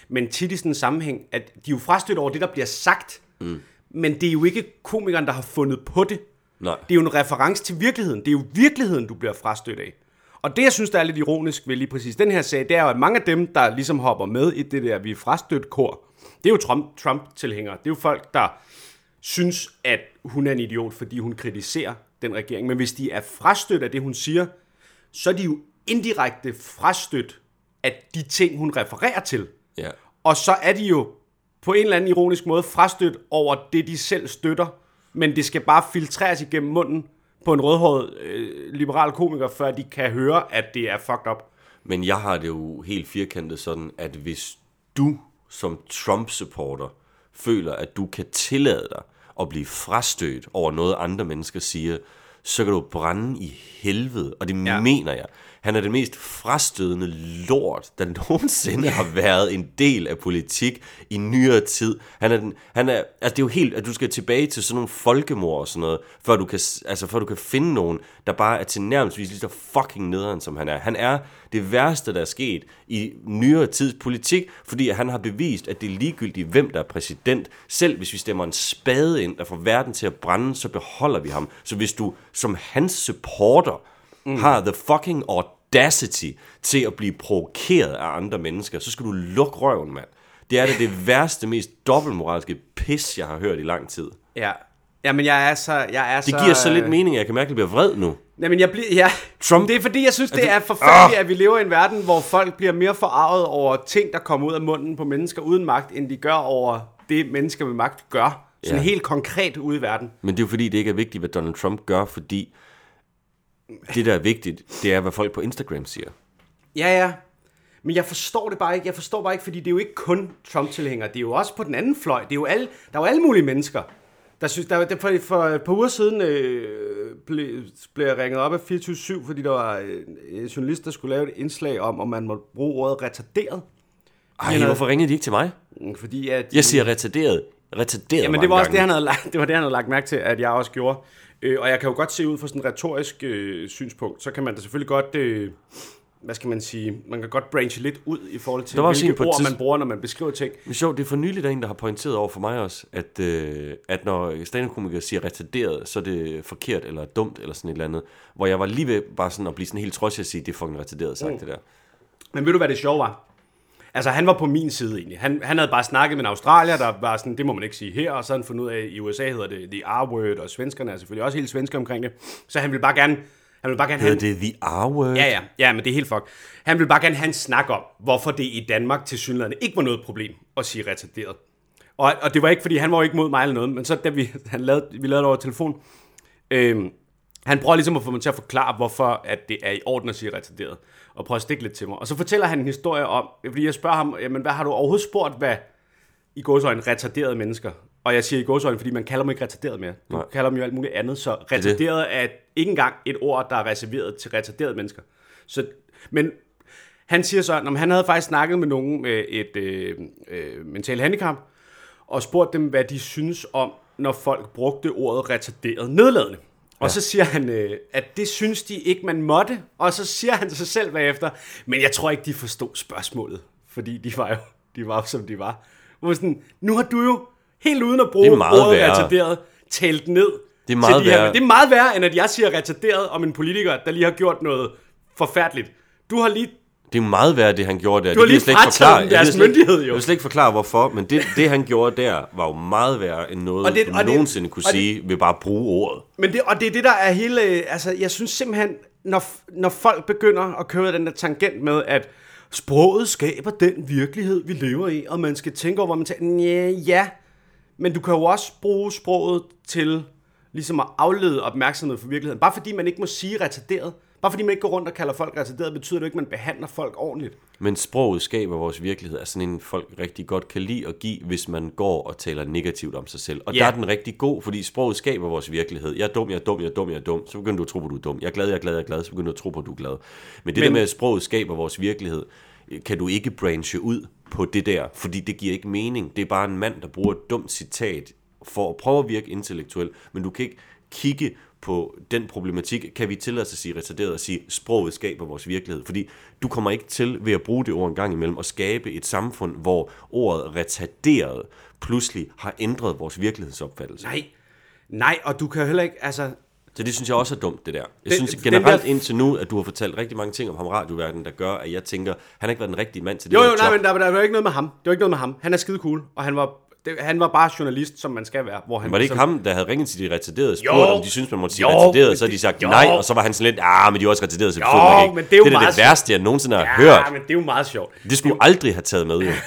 Men tit i sådan en sammenhæng, at de er jo frastødt over det, der bliver sagt, mm. men det er jo ikke komikeren, der har fundet på det. Nej. Det er jo en reference til virkeligheden. Det er jo virkeligheden, du bliver frastødt af. Og det, jeg synes, der er lidt ironisk ved lige præcis den her sag, det er jo, at mange af dem, der ligesom hopper med i det der, vi er frastødt kor, det er jo Trump- Trump-tilhængere. Det er jo folk, der synes, at hun er en idiot, fordi hun kritiserer den regering. Men hvis de er frastødt af det, hun siger, så er de jo indirekte frastødt af de ting, hun refererer til. Ja. Og så er de jo på en eller anden ironisk måde frastødt over det, de selv støtter. Men det skal bare filtreres igennem munden på en rødhåret øh, liberal komiker, før de kan høre, at det er fucked up. Men jeg har det jo helt firkantet sådan, at hvis du som Trump-supporter føler, at du kan tillade dig at blive frastødt over noget, andre mennesker siger, så kan du brænde i helvede, og det Ja. mener jeg. Han er den mest frastødende lort, der <laughs> nogensinde har været en del af politik i nyere tid. Han er den, han er, altså det er jo helt, at du skal tilbage til sådan nogle folkemord og sådan noget, før du kan, altså før du kan finde nogen, der bare er til nærmest lige så fucking nederen, som han er. Han er det værste, der er sket i nyere tids politik, fordi han har bevist, at det er ligegyldigt, hvem der er præsident. Selv hvis vi stemmer en spade ind, der får verden til at brænde, så beholder vi ham. Så hvis du som hans supporter mm. har the fucking audacity til at blive provokeret af andre mennesker, så skal du lukke røven, mand. Det er da det <laughs> værste, mest dobbeltmoralske pis, jeg har hørt i lang tid. Ja, Jamen, jeg er så... Jeg er Det giver så lidt mening, at jeg kan mærke, at jeg bliver vred nu. Jamen, jeg bliver... Ja. Trump- Det er fordi, jeg synes, det er forfærdeligt, at vi lever i en verden, hvor folk bliver mere forarvet over ting, der kommer ud af munden på mennesker uden magt, end de gør over det, mennesker med magt gør. Sådan Ja. helt konkret ude i verden. Men det er jo fordi, det ikke er vigtigt, hvad Donald Trump gør, fordi det, der er vigtigt, det er, hvad folk på Instagram siger. Ja, ja. Men jeg forstår det bare ikke. Jeg forstår bare ikke, fordi det er jo ikke kun Trump-tilhængere. Det er jo også på den anden fløj. Det er jo alle, der er jo alle mulige mennesker. Der synes, der, der, for, for et par uger siden øh, blev, blev jeg ringet op af 24-7, fordi der var øh, en journalist, der skulle lave et indslag om, om man måtte bruge ordet retarderet. Ej, hvorfor ringede de ikke til mig? Mm, Fordi at... Jeg siger retarderet. Retarderet Jamen, det var også gange. det, han havde, lagt- <laughs> det var det, han havde lagt mærke til, at jeg også gjorde. Øh, og jeg kan jo godt se ud fra sådan et retorisk øh, synspunkt, så kan man da selvfølgelig godt, øh, hvad skal man sige, man kan godt branche lidt ud i forhold til, hvilke på ord tids- man bruger, når man beskriver ting. Men sjovt, det er for nyligt, der er en, der har pointeret over for mig også, at, øh, at når stand siger retarderet, så er det forkert eller dumt eller sådan et eller andet. Hvor jeg var lige ved bare sådan at blive sådan helt trodsig at sige, det er fucking retarderet sagt, mm. det der. Men ved du, hvad det sjove var? Altså, han var på min side egentlig. Han, han havde bare snakket med en australier, der var sådan, det må man ikke sige her, og så havde han fundet ud af, at i USA hedder det the R-word, og svenskerne er selvfølgelig også helt svenske omkring det. Så han ville bare gerne, han ville bare gerne have... Hedder det the R-word? Ja, ja, ja, men det er helt fuck. Han vil bare gerne have en snak om, hvorfor det i Danmark til synligheden ikke var noget problem at sige retarderet. Og, og det var ikke, fordi han var jo ikke mod mig eller noget, men så da vi, han lavede, vi lavede det over telefon, øhm, han prøver ligesom at få mig til at forklare, hvorfor at det er i orden at sige retarderet, og prøver at stikke lidt til mig. Og så fortæller han en historie om, fordi jeg spørger ham, jamen hvad har du overhovedet spurgt, hvad i gåsøjne retarderede mennesker? Og jeg siger i gåsøjne, fordi man kalder dem ikke retarderet mere. Du Nej. kalder dem jo alt muligt andet, så retarderet er ikke engang et ord, der er reserveret til retarderede mennesker. Så, men han siger så, at han havde faktisk snakket med nogen med et øh, øh, mentalt handicap, og spurgt dem, hvad de synes om, når folk brugte ordet retarderet nedladende. Og ja. så siger han, øh, at det synes de ikke, man måtte. Og så siger han til sig selv bagefter, men jeg tror ikke, de forstod spørgsmålet. Fordi de var jo, de var jo som de var. Hvor sådan, nu har du jo helt uden at bruge ordet retarderet talt ned. Det er meget de her, værre. Det er meget værre, end at jeg siger retarderet om en politiker, der lige har gjort noget forfærdeligt. Du har lige Det er meget værd, det han gjorde der. Du har det lige jeg slet ikke Jeg deres kan slet myndighed, jo. Jeg vil slet ikke forklare, hvorfor, men det, det han gjorde der, var jo meget værre end noget, Og det- du og det- nogensinde kunne og det- sige ved bare at bruge ordet. Men det, og det er det, der er hele... Altså, jeg synes simpelthen, når, når folk begynder at køre den der tangent med, at sproget skaber den virkelighed, vi lever i, og man skal tænke over, hvor man tænker, ja, ja, men du kan jo også bruge sproget til ligesom at aflede opmærksomhed fra virkeligheden. Bare fordi man ikke må sige retarderet, bare fordi man ikke går rundt og kalder folk retarderet, betyder det jo ikke, at man behandler folk ordentligt. Men sproget skaber vores virkelighed, er sådan en folk rigtig godt kan lide at give, hvis man går og taler negativt om sig selv. Og Ja. der er den rigtig god, fordi sproget skaber vores virkelighed. Jeg er dum, jeg er dum, jeg er dum, jeg er dum. Så begynder du at tro på, du er dum. Jeg er glad, jeg er glad, jeg er glad. Så begynder du at tro på, at du er glad. Men det Men- der med, at sproget skaber vores virkelighed, kan du ikke branche ud på det der, fordi det giver ikke mening. Det er bare en mand, der bruger et dumt citat for at prøve at virke intellektuel, men du kan ikke kigge på den problematik, kan vi tillade os at sige retarderet og sige, sproget skaber vores virkelighed. Fordi du kommer ikke til ved at bruge det ord en gang imellem og skabe et samfund, hvor ordet retarderet pludselig har ændret vores virkelighedsopfattelse. Nej, nej, og du kan heller ikke, altså, Så det synes jeg også er dumt, det der. Jeg Den- synes generelt der- indtil nu, at du har fortalt rigtig mange ting om ham radioverdenen, der gør, at jeg tænker, han har ikke været den rigtige mand til det Jo, jo, nej, job. men der, der var ikke noget med ham. Det var ikke noget med ham. Han er skide cool, og han var, det, han var bare journalist, som man skal være. Hvor han Var det ikke ligesom- ham, der havde ringet til de retarderede, spurgt, Jo. om de synes man måtte sige Jo, retarderet, så havde de sagt det- nej, jo. og så var han sådan lidt, ah, men de er også retarderede, så det Jo, ikke. men det er jo det, er det værste, jeg nogensinde har Ja, hørt. men det er jo meget sjovt. Det skulle du aldrig have taget med, jo. <laughs>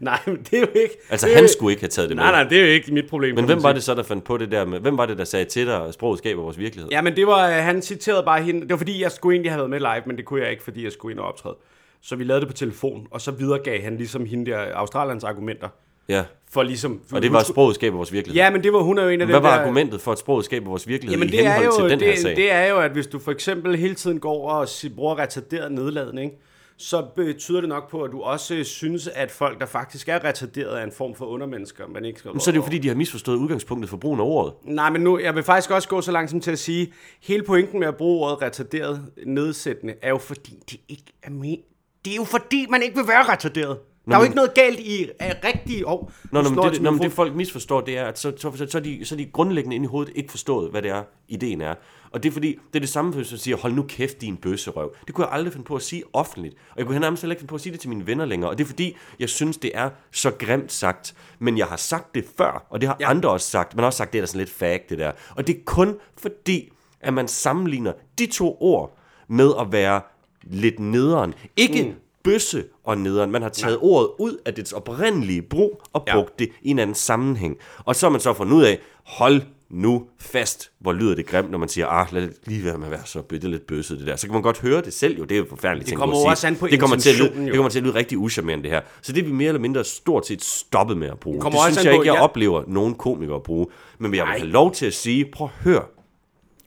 Nej, men det er jo ikke... Altså, det han jo- skulle ikke have taget det med. Nej, nej, det er jo ikke mit problem. Men hvem var det så, der fandt på det der med, hvem var det, der sagde til dig, at sproget skaber vores virkelighed? Ja, men det var, øh, han citerede bare hende. Det var fordi, jeg skulle egentlig have været med live, men det kunne jeg ikke, fordi jeg skulle ind og optræde. Så vi lavede det på telefon, og så videregav han ligesom hende der Australiens argumenter. Ja. For ligesom... Og det var, at sproget skaber vores virkelighed. Ja, men det var, hun er jo en af Hvad dem var der... argumentet for, at sproget skaber vores virkelighed Jamen i det er, henhold jo, til den her det, sag? det er jo, at hvis du for eksempel hele tiden går og bruger retarderet nedladning, så betyder det nok på, at du også synes, at folk, der faktisk er retarderet, er en form for undermennesker, man ikke skal... Men så er det jo fordi, de har misforstået udgangspunktet for brugen af ordet. Nej, men nu, jeg vil faktisk også gå så langt som til at sige, hele pointen med at bruge ordet retarderet nedsættende, er jo fordi, det ikke er men... Det er jo fordi, man ikke vil være retarderet. Der er jo ikke noget galt i uh, rigtige år. Nå, nå, men det, nå, men det folk misforstår, det er, at så, så, så, så, er de, så de grundlæggende inde i hovedet ikke forstået, hvad det er, ideen er. Og det er fordi, det er det samme, hvis man siger, hold nu kæft, din bøsserøv. Det kunne jeg aldrig finde på at sige offentligt. Og jeg kunne nærmest heller ikke finde på at sige det til mine venner længere. Og det er fordi, jeg synes, det er så grimt sagt. Men jeg har sagt det før, og det har ja. andre også sagt. Man har også sagt, det er da sådan lidt fag, det der. Og det er kun fordi, at man sammenligner de to ord med at være lidt nederen. Ikke mm. bøsse og nederen. Man har taget ja. ordet ud af dets oprindelige brug og Ja. brugt det i en anden sammenhæng. Og så har man så fundet ud af, hold nu fast, hvor lyder det grimt, når man siger, ah, lad det lige være med at være så bøtte lidt bøsset det der. Så kan man godt høre det selv jo, det er jo forfærdeligt ting kommer at jo sige. også an på det kommer, til at lyde, jo. det kommer til at lyde rigtig uschammerende det her. Så det er vi mere eller mindre stort set stoppet med at bruge. Det, det synes jeg ikke, jeg ja. oplever nogen komikere bruge. Men jeg vil have lov til at sige, prøv at høre,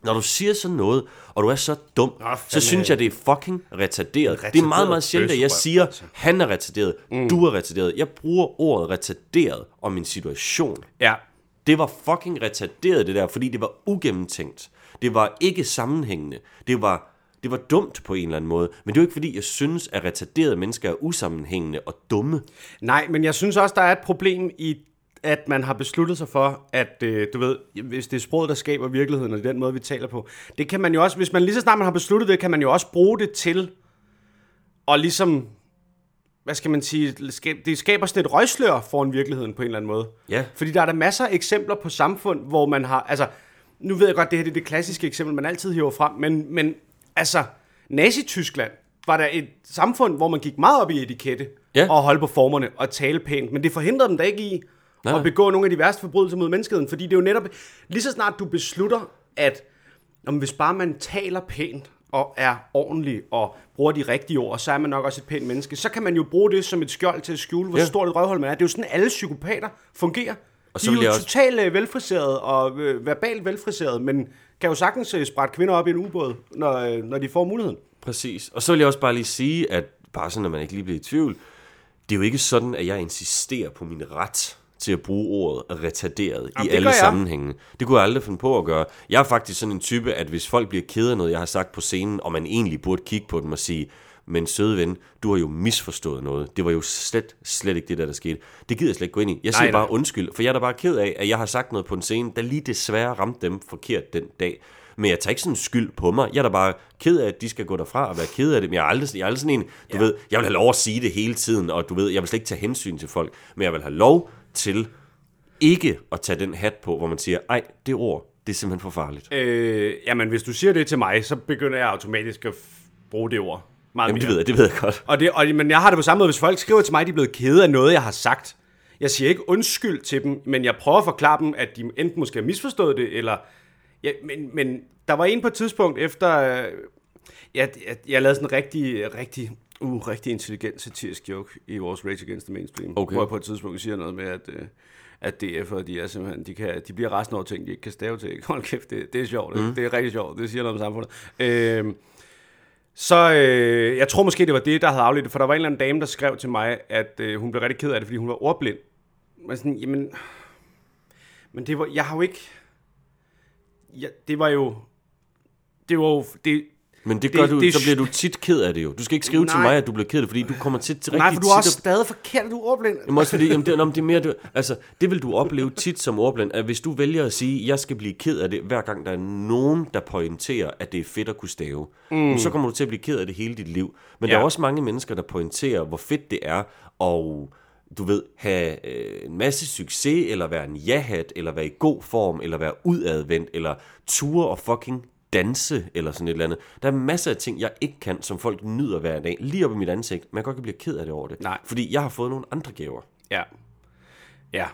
når du siger sådan noget, og du er så dum, så fandme. synes jeg, det er fucking retarderet. Det er Retarderet meget, meget sjældent, at jeg siger, altså. han er retarderet, mm. du er retarderet. Jeg bruger ordet retarderet om min situation. Ja. Det var fucking retarderet det der, fordi det var ugennemtænkt. Det var ikke sammenhængende. Det var, det var dumt på en eller anden måde. Men det er jo ikke fordi, jeg synes, at retarderede mennesker er usammenhængende og dumme. Nej, men jeg synes også, der er et problem i, at man har besluttet sig for, at øh, du ved, hvis det er sproget, der skaber virkeligheden, og det er den måde, vi taler på, det kan man jo også, hvis man lige så snart man har besluttet det, kan man jo også bruge det til at ligesom, hvad skal man sige, det skaber sådan et røgslør foran virkeligheden på en eller anden måde. Ja. Fordi der er der masser af eksempler på samfund, hvor man har, altså, nu ved jeg godt, det her det er det klassiske eksempel, man altid hiver frem, men, men altså, Nazi-Tyskland var der et samfund, hvor man gik meget op i etikette, Ja. og holde på formerne og tale pænt, men det forhindrede dem da ikke i Nej. at begå nogle af de værste forbrydelser mod menneskeheden, fordi det er jo netop, lige så snart du beslutter, at om hvis bare man taler pænt, og er ordentlig, og bruger de rigtige ord, så er man nok også et pænt menneske, så kan man jo bruge det som et skjold til at skjule, hvor Ja. stort et røvhul man er. Det er jo sådan, alle psykopater fungerer. Og de så er vil jo også- totalt øh, velfriseret og øh, verbalt velfriseret, men kan jo sagtens øh, sprætte kvinder op i en ubåd, når, øh, når de får muligheden. Præcis. Og så vil jeg også bare lige sige, at bare sådan, at man ikke lige bliver i tvivl, det er jo ikke sådan, at jeg insisterer på min ret til at bruge ordet retarderet Jamen, i alle sammenhænge. Det kunne jeg aldrig finde på at gøre. Jeg er faktisk sådan en type, at hvis folk bliver ked af noget, jeg har sagt på scenen, og man egentlig burde kigge på dem og sige, men søde ven, du har jo misforstået noget. Det var jo slet, slet ikke det, der, der skete. Det gider jeg slet ikke gå ind i. Jeg siger Nej, nej. bare undskyld, for jeg er da bare ked af, at jeg har sagt noget på en scene, der lige desværre ramte dem forkert den dag. Men jeg tager ikke sådan skyld på mig. Jeg er da bare ked af, at de skal gå derfra og være ked af det. Men jeg er aldrig, jeg er aldrig sådan en, du ja. ved, jeg vil have lov at sige det hele tiden, og du ved, jeg vil slet ikke tage hensyn til folk. Men jeg vil have lov til ikke at tage den hat på, hvor man siger, ej, det ord, det er simpelthen for farligt. Øh, jamen, hvis du siger det til mig, så begynder jeg automatisk at bruge det ord. Meget Jamen, mere. det ved jeg, det ved jeg godt. Og det, og, men jeg har det på samme måde, hvis folk skriver til mig, at de er blevet kede af noget, jeg har sagt. Jeg siger ikke undskyld til dem, men jeg prøver at forklare dem, at de enten måske har misforstået det, eller... Ja, men, men der var en på et tidspunkt efter... øh, Jeg, jeg, jeg lavede sådan en rigtig, rigtig, uh, rigtig intelligent satirisk joke i vores Rage Against the Mainstream. Okay. Hvor jeg på et tidspunkt siger noget med, at, øh, at DF'er, de er simpelthen, de, kan, de bliver resten over ting, de ikke kan stave til. <laughs> Hold kæft, det, det er sjovt. Mm. Det er rigtig sjovt. Det siger noget om samfundet. Øh, så øh, jeg tror måske, det var det, der havde afledt det, for der var en eller anden dame, der skrev til mig, at øh, hun blev rigtig ked af det, fordi hun var ordblind. Men sådan, jamen, men det var, jeg har jo ikke, ja, det var jo, det var jo, det, Men det Det- gør du, det- så bliver du tit ked af det jo. Du skal ikke skrive til Nej. mig, at du bliver ked af det, fordi du kommer tit til nej, rigtig for du er også at- stadig forkert, at du er ordblind. Jamen også fordi, jamen det, jamen det er mere, det, altså, det vil du opleve tit som ordblind, at hvis du vælger at sige, jeg skal blive ked af det, hver gang der er nogen, der pointerer, at det er fedt at kunne stave, mm. så kommer du til at blive ked af det hele dit liv. Men ja. der er også mange mennesker, der pointerer, hvor fedt det er, og du ved, have øh, en masse succes, eller være en ja-hat, eller være i god form, eller være udadvendt, eller ture og fucking danse, eller sådan et eller andet. Der er masser af ting, jeg ikke kan, som folk nyder hver dag, lige op i mit ansigt, men jeg kan godt ikke blive ked af det over det. Nej. Fordi jeg har fået nogle andre gaver. Ja. Ja.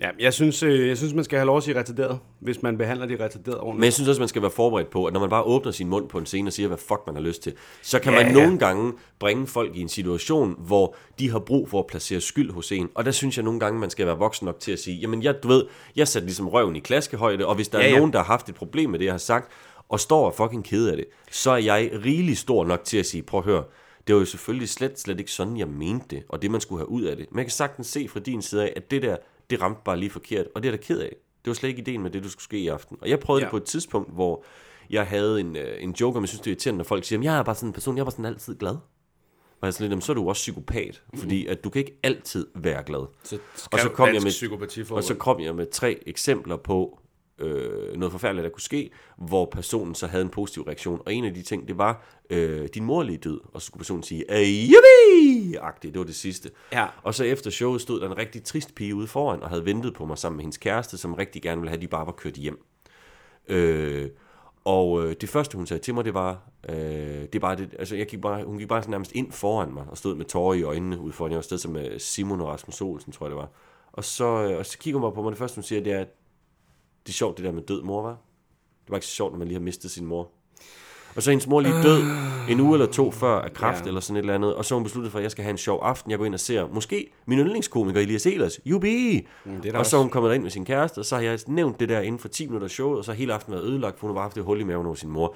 Ja, jeg synes, øh, jeg synes, man skal have lov at sige retarderet, hvis man behandler de retarderet ordentligt. Men jeg synes også, man skal være forberedt på, at når man bare åbner sin mund på en scene og siger, hvad fuck man har lyst til, så kan Ja, man ja. nogle gange bringe folk i en situation, hvor de har brug for at placere skyld hos en. Og der synes jeg nogle gange, man skal være voksen nok til at sige, jamen jeg, du ved, jeg satte ligesom røven i klaskehøjde, og hvis der Ja, er nogen, der har haft et problem med det, jeg har sagt, og står og fucking ked af det, så er jeg rigelig stor nok til at sige, prøv at høre, det var jo selvfølgelig slet, slet ikke sådan, jeg mente det, og det man skulle have ud af det. Men jeg kan sagtens se fra din side af, at det der, det ramte bare lige forkert, og det er da ked af. Det var slet ikke ideen med det, du skulle ske i aften. Og jeg prøvede ja. Det på et tidspunkt, hvor jeg havde en, øh, en joke, om jeg synes, det er irriterende, når folk siger, "Jamen, jeg er bare sådan en person, jeg er bare sådan altid glad. Og jeg sådan lidt, "Jamen, så er du også psykopat, fordi at du kan ikke altid være glad. Så og så kom jeg med, og så kom jeg med tre eksempler på øh, noget forfærdeligt, der kunne ske, hvor personen så havde en positiv reaktion. Og en af de ting, det var, øh, din mor lige død. Og så skulle personen sige, Yippie! Det var det sidste. Ja. Og så efter showet stod der en rigtig trist pige ude foran, og havde ventet på mig sammen med hendes kæreste, som rigtig gerne ville have, at de bare var kørt hjem. Øh, og øh, det første, hun sagde til mig, det var, øh, det bare det, altså jeg gik bare, hun gik bare sådan nærmest ind foran mig, og stod med tårer i øjnene ude foran. Jeg var sted som med Simon og Rasmus Olsen, tror jeg det var. Og så, øh, og så kigger hun bare på mig, det første, hun siger, det er, det er sjovt det der med død mor, var. Det var ikke så sjovt, når man lige har mistet sin mor. Og så er hendes mor lige død en uge eller to før af kræft Ja. eller sådan et eller andet. Og så hun besluttet for, at jeg skal have en sjov aften. Jeg går ind og ser måske min yndlingskomiker Elias Elers. Jubi! Mm, det og så også- er hun kommet ind med sin kæreste, og så har jeg nævnt det der inden for 10 minutter show, og så har hele aftenen været ødelagt, for hun har bare haft det hul i maven over sin mor.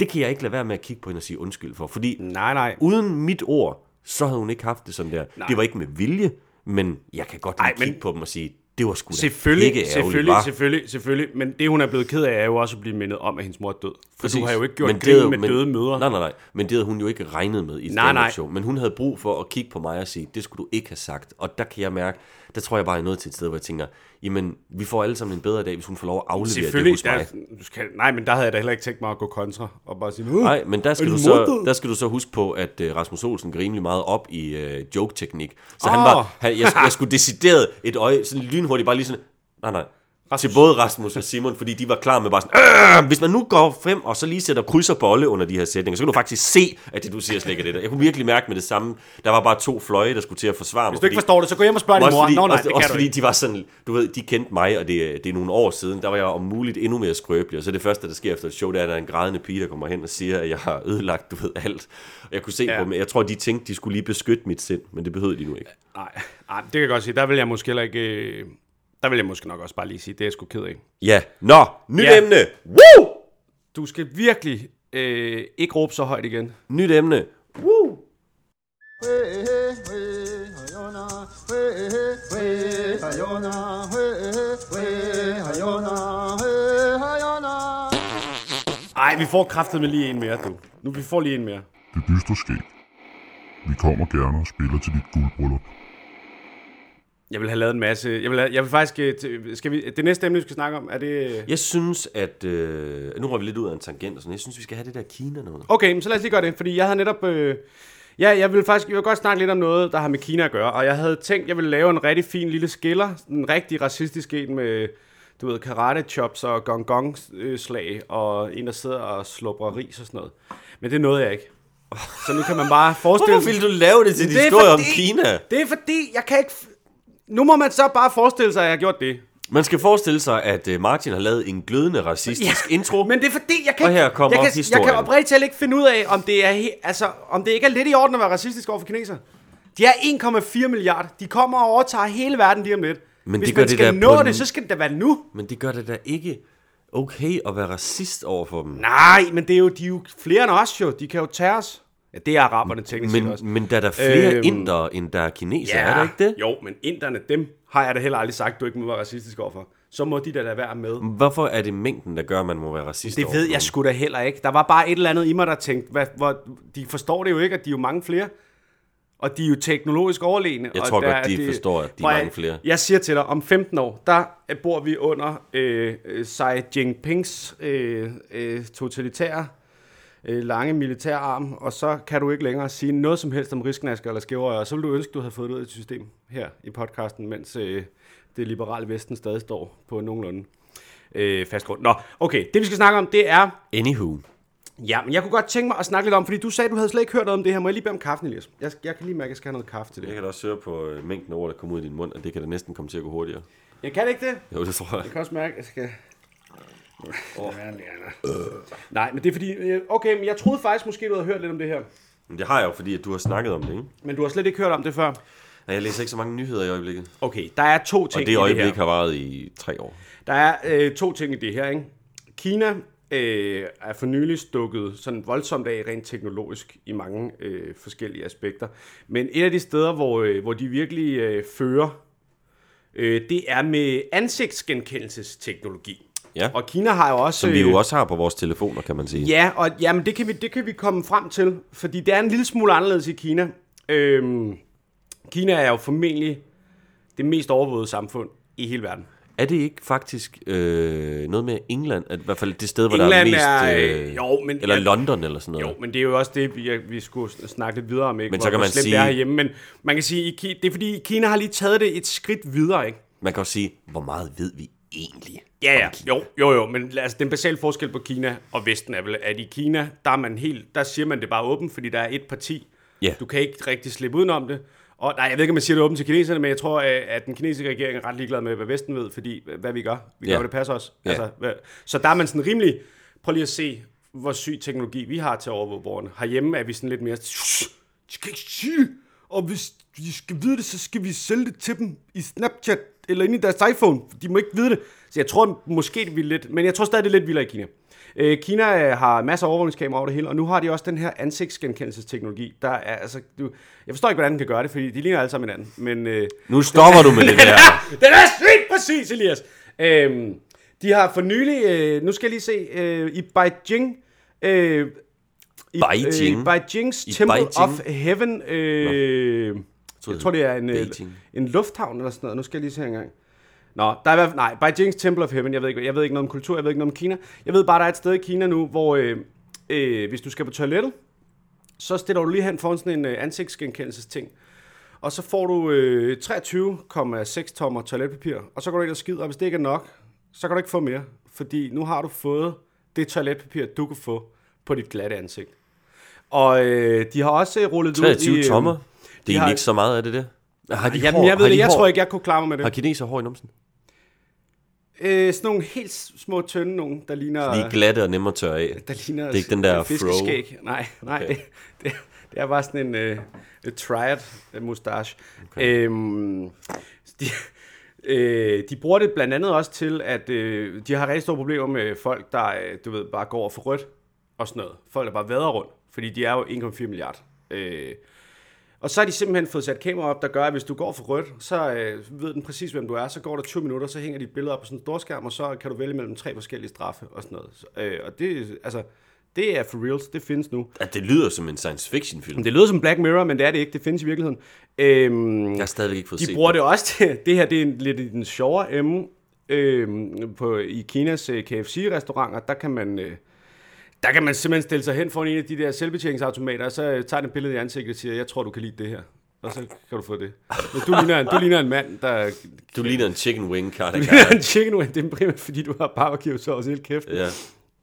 Det kan jeg ikke lade være med at kigge på hende og sige undskyld for, fordi Nej, nej. uden mit ord, så havde hun ikke haft det sådan der. Nej. Det var ikke med vilje, men jeg kan godt Ej, men- kigge på dem og sige, det var sgu da Selvfølgelig, ikke ærgerligt, selvfølgelig, hva'? selvfølgelig, selvfølgelig. Men det, hun er blevet ked af, er jo også at blive mindet om, at hendes mor er død. For Præcis. du har jo ikke gjort Men havde- med men- døde mødre. Nej, nej, nej. Men det havde hun jo ikke regnet med i Nej, nej. show. Men hun havde brug for at kigge på mig og sige, det skulle du ikke have sagt. Og der kan jeg mærke, der tror jeg bare, jeg er nået til et sted, hvor jeg tænker, jamen, vi får alle sammen en bedre dag, hvis hun får lov at aflevere det hos mig. Der, du skal, nej, men der havde jeg da heller ikke tænkt mig at gå kontra og bare sige, Nej, men der skal, du så, der skal du så huske på, at uh, Rasmus Olsen går rimelig meget op i uh, joke-teknik. Så Åh. han var, han, jeg, jeg skulle decideret et øje, sådan lynhurtigt, bare lige sådan, nej, nej, Rasmus. til både Rasmus og Simon, fordi de var klar med bare sådan, "Øh, hvis man nu går frem og så lige sætter kryds og bolle under de her sætninger, så kan du faktisk se, at det du siger slet ikke er det der. Jeg kunne virkelig mærke med det samme, der var bare to fløje, der skulle til at forsvare mig. Hvis du ikke forstår det, så gå hjem og spørg din mor. fordi, Nå, nej, også, det også fordi de var sådan, du ved, de kendte mig, og det, det er nogle år siden, der var jeg om muligt endnu mere skrøbelig, og så det første, der sker efter et show, det er, der er en grædende pige, der kommer hen og siger, at jeg har ødelagt, du ved, alt. Og jeg kunne se Ja. på dem, jeg tror, de tænkte, de skulle lige beskytte mit sind, men det behøvede de nu ikke. Nej, nej, det kan jeg godt sige. Der vil jeg måske heller ikke... Der vil jeg måske nok også bare lige sige, det er jeg sgu ked af. Ja, nå, nyt Ja. emne. Woo! Du skal virkelig øh, ikke råbe så højt igen. Nyt emne. Woo! Nej, vi får kraftet med lige en mere, du. Nu, vi får lige en mere. Det dystre skæg. Vi kommer gerne og spiller til dit guldbryllup. Jeg vil have lavet en masse... Jeg vil, have, jeg vil faktisk... øh, Skal vi, det næste emne, vi skal snakke om, er det... Jeg synes, at... Øh, nu har vi lidt ud af en tangent og sådan. Jeg synes, vi skal have det der Kina noget. Okay, men så lad os lige gøre det, fordi jeg havde netop... Øh, ja, jeg vil faktisk jeg vil godt snakke lidt om noget, der har med Kina at gøre, og jeg havde tænkt, jeg ville lave en rigtig fin lille skiller, en rigtig racistisk en med, du ved, karate chops og gong gong øh, slag, og en, der sidder og slubrer ris og sådan noget. Men det nåede jeg ikke. Så nu kan man bare <laughs> forestille Hvorfor ville du lave det til en historie om fordi- Kina? Det er fordi, jeg kan ikke... Nu må man så bare forestille sig, at jeg har gjort det. Man skal forestille sig, at øh, Martin har lavet en glødende racistisk intro. Men det er fordi, jeg kan, Og her kommer jeg kan, jeg historien. kan oprigtigt talt ikke finde ud af, om det, er he, altså, om det ikke er lidt i orden at være racistisk over for kineser. De er 1,4 milliarder. De kommer og overtager hele verden lige om lidt. Men Hvis det gør man det skal der nå det, så skal det da være nu. Men det gør det da ikke okay at være racist over for dem. Nej, men det er jo, de er jo flere end os jo. De kan jo tage os. Ja, det er araberne teknisk Men, også. men der er der flere Øhm, indere, end der er kinesere, er der ikke det? Jo, men inderne, dem har jeg da heller aldrig sagt, du ikke må være racistisk overfor. Så må de da da være med. Hvorfor er det mængden, der gør, at man må være racist Det ved jeg sgu da heller ikke. Der var bare et eller andet i mig, der tænkte, hvad, hvor, de forstår det jo ikke, at de er jo mange flere. Og de er jo teknologisk overlegne. Jeg og tror der godt, de forstår, at de er mange flere. Jeg siger til dig, om 15 år, der bor vi under øh, Xi Jinpings øh, øh, totalitære øh, lange militærarm, og så kan du ikke længere sige noget som helst om risknasker eller skævrøjer, og så vil du ønske, du havde fået det ud af et system her i podcasten, mens øh, det liberale Vesten stadig står på nogenlunde øh, fast grund. Nå, okay, det vi skal snakke om, det er Anywho. Ja, men jeg kunne godt tænke mig at snakke lidt om, fordi du sagde, du havde slet ikke hørt noget om det her. Må jeg lige bede om kaffen, Elias? Jeg, jeg kan lige mærke, at jeg skal have noget kaffe til det. Jeg kan da også høre på øh, mængden ord, der kommer ud af din mund, og det kan da næsten komme til at gå hurtigere. Jeg kan ikke det. Jo, det tror jeg. Jeg kan også mærke, at jeg skal... Oh. Nej, men det er fordi... øh, Okay, men jeg troede faktisk måske, du havde hørt lidt om det her. Men det har jeg jo, fordi at du har snakket om det, ikke? Men du har slet ikke hørt om det før. Og jeg læser ikke så mange nyheder i øjeblikket. Okay, der er to ting Og det i det øjeblik her. har varet i tre år. Der er øh, to ting i det her, ikke? Kina øh, er for nylig stukket sådan voldsomt af rent teknologisk i mange øh, forskellige aspekter. Men et af de steder, hvor, øh, hvor de virkelig øh, fører, øh, det er med ansigtsgenkendelsesteknologi. Ja. Og Kina har jo også... Som vi øh, jo også har på vores telefoner, kan man sige. Ja, og jamen, det, kan vi, det kan vi komme frem til, fordi det er en lille smule anderledes i Kina. Øhm, Kina er jo formentlig det mest overvågede samfund i hele verden. Er det ikke faktisk øh, noget med England? At, I hvert fald det sted, hvor England der er mest... er, Øh, øh, jo, men- eller ja. London eller sådan noget. Jo, men det er jo også det, vi, vi skulle snakke lidt videre om, ikke? Men Hvor- så kan man sige- det er herhjemme. Men man kan sige, det er fordi, Kina har lige taget det et skridt videre, ikke? Man kan også sige, hvor meget ved vi egentlig? Ja, ja. Jo, jo, jo. Men altså, den basale forskel på Kina og Vesten er vel, at i Kina, der, er man helt, der siger man det bare åbent, fordi der er et parti. Ja. Du kan ikke rigtig slippe udenom det. Og nej, jeg ved ikke, om man siger det åbent til kineserne, men jeg tror, at den kinesiske regering er ret ligeglad med, hvad Vesten ved, fordi hvad vi gør. Vi gør, Ja. hvad det passer os. Ja. Altså, hvad- så der er man sådan rimelig... Prøv lige at se, hvor syg teknologi vi har til at overvåge borgerne. Herhjemme er vi sådan lidt mere... Og hvis de skal vide det, så skal vi sælge det til dem i Snapchat eller inde i deres iPhone. De må ikke vide det. Så jeg tror måske, det er lidt... Men jeg tror stadig, det er lidt vildere i Kina. Øh, Kina øh, har masser af overvågningskameraer over det hele, og nu har de også den her ansigtsgenkendelsesteknologi. Der er, altså, du, jeg forstår ikke, hvordan den kan gøre det, fordi de ligner alle sammen hinanden. Men øh, Nu stopper du med det der. <laughs> den er sygt præcis, Elias. Øhm, de har for nylig, øh, nu skal jeg lige se, øh, i Beijing, øh, i, Beijing? Øh, Beijings I Temple Beijing? of Heaven, øh, troede, jeg tror det er en, øh, Beijing. en lufthavn eller sådan noget, nu skal jeg lige se en gang. Nå, der er nej, Beijings Temple of Heaven, jeg ved, ikke, jeg ved ikke noget om kultur, jeg ved ikke noget om Kina. Jeg ved bare, der er et sted i Kina nu, hvor øh, øh, hvis du skal på toilettet, så stiller du lige hen foran sådan en øh, ansigtsgenkendelsesting. Og så får du øh, 23,6 tommer toiletpapir, og så går du ind og skider, og hvis det ikke er nok, så kan du ikke få mere. Fordi nu har du fået det toiletpapir, du kan få på dit glatte ansigt. Og øh, de har også rullet det ud 23 i... øh, tommer. Det er egentlig har- ikke så meget af det der. Har de Jamen, hår? jeg ved har det, de jeg hår? tror ikke, jeg kunne klare mig med det. Har kineser hår i numsen? Øh, sådan nogle helt små, tynde nogen, der ligner... De er glatte og nemme at tørre af. der ligner Det er ikke den der fiskeskæg. Nej, nej. Okay. <laughs> Det, det, det er bare sådan en uh, triad mustache. Okay. Øhm, de, <laughs> øh, de bruger det blandt andet også til, at øh, de har rigtig store problemer med folk, der øh, du ved, bare går over for rødt og sådan noget. Folk, der bare vader rundt, fordi de er jo 1,4 milliarder. Øh, og så har de simpelthen fået sat kamera op, der gør, at hvis du går for rødt, så øh, ved den præcis, hvem du er. Så går der 20 minutter, så hænger dit billede op på sådan en storskærm, og så kan du vælge mellem tre forskellige straffe og sådan noget. Så, øh, og det, altså, det er for reals, det findes nu. At det lyder som en science fiction film. Det lyder som Black Mirror, men det er det ikke. Det findes i virkeligheden. Øhm, Jeg har stadigvæk ikke fået de set bruger det. det også til, <laughs> det her det er en, lidt i den sjovere emme, øhm, på, i Kinas øh, KFC-restauranter, der kan man... Øh, der kan man simpelthen stille sig hen foran en af de der selvbetjeningsautomater, og så tager den billede i ansigtet og siger, jeg tror, du kan lide det her. Og så kan du få det. Men du ligner en, du ligner en mand, der... Du ligner en chicken wing, <laughs> Du Carter. ligner en chicken wing. Det er primært, fordi du har barbecue sauce hele kæften. Ja.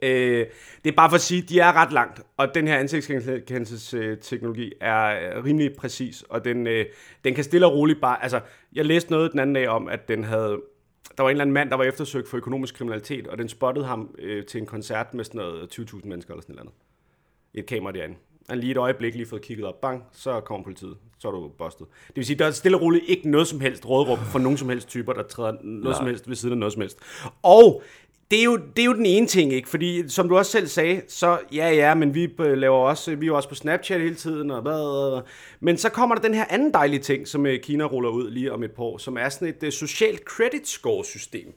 Øh, det er bare for at sige, at de er ret langt, og den her ansigtsgenkendelsesteknologi er øh, rimelig præcis, og den, øh, den kan stille og roligt bare... Altså, jeg læste noget den anden dag om, at den havde... Der var en eller anden mand, der var eftersøgt for økonomisk kriminalitet, og den spottede ham øh, til en koncert med sådan noget 20.000 mennesker eller sådan noget. Et kamera derinde. Han lige et øjeblik lige fået kigget op, bang, så kommer politiet. Så er du bustet. Det vil sige, der er stille og roligt ikke noget som helst rådrum for nogen som helst typer, der træder noget Nej. som helst ved siden af noget som helst. Og det er, jo, det er jo den ene ting, ikke? Fordi som du også selv sagde, så ja, ja, men vi øh, laver også, vi er også på Snapchat hele tiden, og hvad, men så kommer der den her anden dejlige ting, som øh, Kina ruller ud lige om et par år, som er sådan et uh, socialt credit score system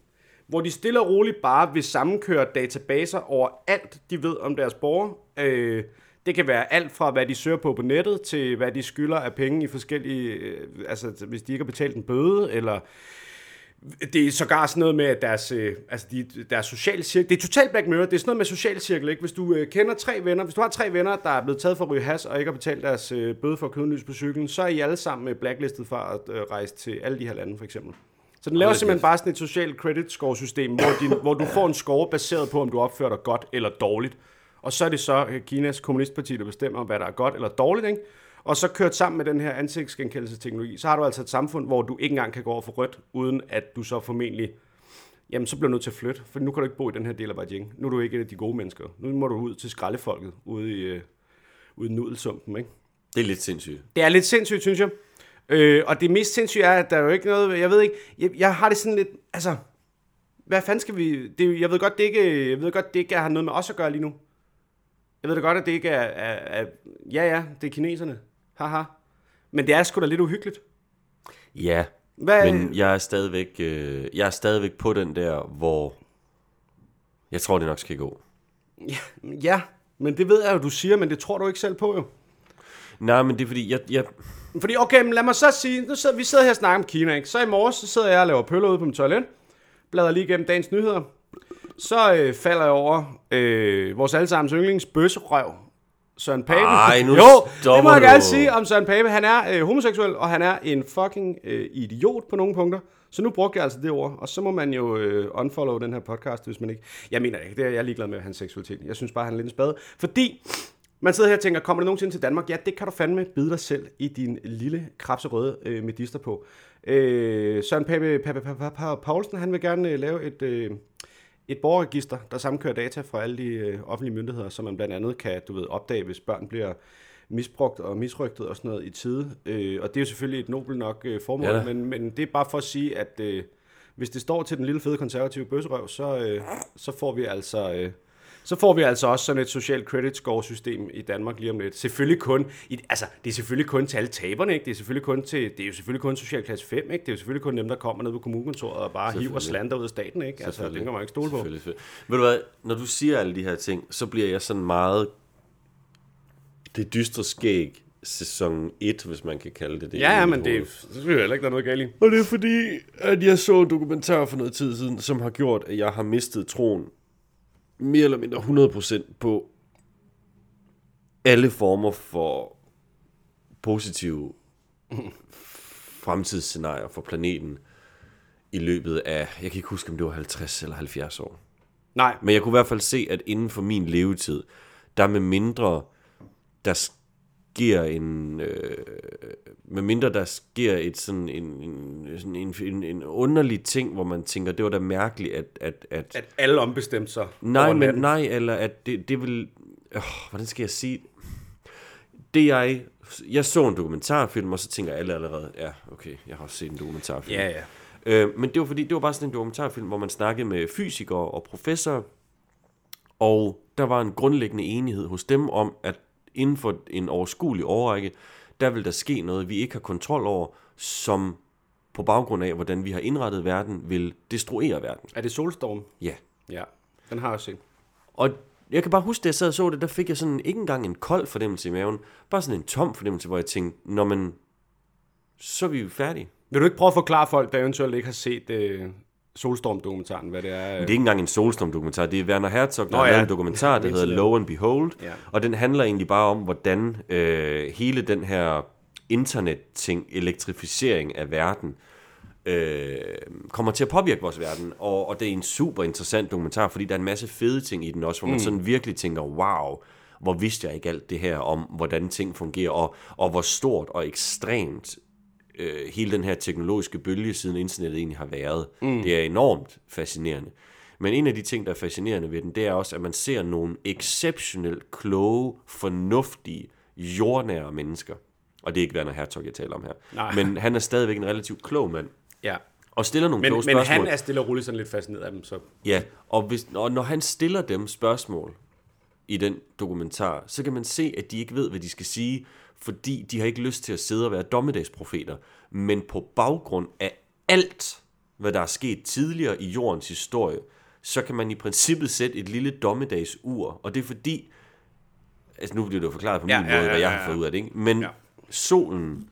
hvor de stille og roligt bare vil sammenkøre databaser over alt, de ved om deres borgere. Øh, det kan være alt fra, hvad de søger på på nettet, til hvad de skylder af penge i forskellige... Øh, altså, hvis de ikke har betalt en bøde, eller... Det er sågar sådan noget med, at deres, øh, altså de, deres sociale cirkel... Det er totalt Black Mirror. Det er sådan noget med social cirkel, ikke? Hvis du øh, kender tre venner... Hvis du har tre venner, der er blevet taget for at ryge has, og ikke har betalt deres øh, bøde for at købe en lys på cyklen, så er I alle sammen øh, blacklistet for at øh, rejse til alle de her lande, for eksempel. Så den laver simpelthen bare sådan et social credit score system, hvor, din, hvor du får en score baseret på, om du opfører dig godt eller dårligt. Og så er det så øh, Kinas kommunistparti, der bestemmer, hvad der er godt eller dårligt. Ikke? Og så kørt sammen med den her ansigtsgenkendelsesteknologi, så har du altså et samfund, hvor du ikke engang kan gå over for rødt, uden at du så formentlig jamen så bliver du nødt til at flytte, for nu kan du ikke bo i den her del af Beijing. Nu er du ikke et af de gode mennesker. Nu må du ud til skraldefolket ude i, øh, ude i nudelsumpen, ikke? Det er lidt sindssygt. Det er lidt sindssygt, synes jeg. Øh, og det mest sindssyge er, at der er jo ikke noget, jeg ved ikke, jeg, jeg har det sådan lidt, altså, hvad fanden skal vi, det, jeg ved godt, det ikke, jeg ved godt, det ikke har noget med os at gøre lige nu. Jeg ved da godt, at det ikke er, er, er ja ja, det er kineserne, haha. Men det er sgu da lidt uhyggeligt. Ja, Hvad- men jeg er stadigvæk, øh, jeg er stadigvæk på den der, hvor Jeg tror, det nok skal gå. Ja, men det ved jeg jo, du siger, men det tror du ikke selv på jo. Nej, men det er fordi, jeg, jeg, Fordi, okay, men lad mig så sige, nu sidder, vi sidder her og snakker om Kina, ikke? Så i morges, så sidder jeg og laver pøller ude på min toilet, bladrer lige igennem dagens nyheder, så øh, falder jeg over øh, vores allesammens yndlings bøsserøv, Søren Pape. Ej, nu jo, det må jeg gerne sige om Søren Pape. Han er øh, homoseksuel, og han er en fucking øh, idiot på nogle punkter. Så nu brugte jeg altså det ord, og så må man jo øh, unfollow den her podcast, hvis man ikke... Jeg mener ikke, det er jeg er ligeglad med hans seksualitet. Jeg synes bare, han er lidt en spade. Fordi man sidder her og tænker, kommer det nogensinde til Danmark? Ja, det kan du fandme bide dig selv i din lille krabserøde øh, medister på. Øh, Søren Pape, Pape, Pape, Pape Poulsen, han vil gerne øh, lave et, øh, et borgerregister, der sammenkører data fra alle de øh, offentlige myndigheder, så man blandt andet kan, du ved, opdage, hvis børn bliver misbrugt og misrygtet og sådan noget i tide. Øh, og det er jo selvfølgelig et nobelt nok øh, formål, Ja men, men det er bare for at sige, at øh, hvis det står til den lille fede konservative bøsserøv, så, øh, så får vi altså... Øh, så får vi altså også sådan et social credit score system i Danmark lige om lidt. Selvfølgelig kun, i, altså det er selvfølgelig kun til alle taberne, ikke? Det er selvfølgelig kun til, det er jo selvfølgelig kun social klasse 5, ikke? Det er jo selvfølgelig kun dem, der kommer ned på kommunekontoret og bare hiver slander ud af staten, ikke? Altså, det kan man ikke stole på. Ved du hvad, når du siger alle de her ting, så bliver jeg sådan meget... Det dystre skæg sæson 1, hvis man kan kalde det det. Ja, men det, hoved. så synes jeg heller ikke, der er noget galt i. Og det er fordi, at jeg så en dokumentar for noget tid siden, som har gjort, at jeg har mistet troen mere eller mindre 100% på alle former for positive fremtidsscenarier for planeten i løbet af, jeg kan ikke huske, om det var 50 eller 70 år. Nej, Men jeg kunne i hvert fald se, at inden for min levetid, der med mindre, der sker en, øh, med mindre der sker et sådan en, en, sådan en, en, en underlig ting, hvor man tænker, det var da mærkeligt, at, at, at at alle ombestemte sig. nej, men nej, eller at det, det vil, øh, hvordan skal jeg sige, det jeg, jeg så en dokumentarfilm, og så tænker alle allerede, ja, okay, jeg har også set en dokumentarfilm. Ja, ja. Øh, men det var fordi, det var bare sådan en dokumentarfilm, hvor man snakkede med fysikere og professorer, og der var en grundlæggende enighed hos dem om, at inden for en overskuelig overrække, der vil der ske noget, vi ikke har kontrol over, som på baggrund af, hvordan vi har indrettet verden, vil destruere verden. Er det Solstorm? Ja. Ja, den har jeg set. Og jeg kan bare huske, da jeg sad og så det, der fik jeg sådan ikke engang en kold fornemmelse i maven, bare sådan en tom fornemmelse, hvor jeg tænkte, når man, så er vi jo færdige. Vil du ikke prøve at forklare folk, der eventuelt ikke har set øh, Solstorm-dokumentaren, hvad det er? Det er ikke engang en Solstorm-dokumentar, det er Werner Herzog, der Nå har ja, lavet en dokumentar, der er hedder Low and Behold, Ja. og den handler egentlig bare om, hvordan øh, hele den her internet-ting, elektrificering af verden, øh, kommer til at påvirke vores verden, og, og det er en super interessant dokumentar, fordi der er en masse fede ting i den også, hvor man mm. sådan virkelig tænker, wow, hvor vidste jeg ikke alt det her om, hvordan ting fungerer, og, og hvor stort og ekstremt øh, hele den her teknologiske bølge siden internettet egentlig har været. Mm. Det er enormt fascinerende. Men en af de ting, der er fascinerende ved den, det er også, at man ser nogle exceptionelt kloge, fornuftige, jordnære mennesker. Og det er ikke Werner Herzog, jeg taler om her. Nej. Men han er stadigvæk en relativt klog mand. Ja. Og stiller nogle Men, kloge men spørgsmål. han er stille og roligt sådan lidt fascineret af dem, så... Ja, og, hvis, og når han stiller dem spørgsmål i den dokumentar, så kan man se, at de ikke ved, hvad de skal sige, fordi de har ikke lyst til at sidde og være dommedagsprofeter. Men på baggrund af alt, hvad der er sket tidligere i jordens historie, så kan man i princippet sætte et lille dommedagsur. Og det er fordi, altså nu bliver det jo forklaret på min Ja, måde, ja, ja, hvad jeg ja, har ja. fået ud af det, ikke? men Ja. solen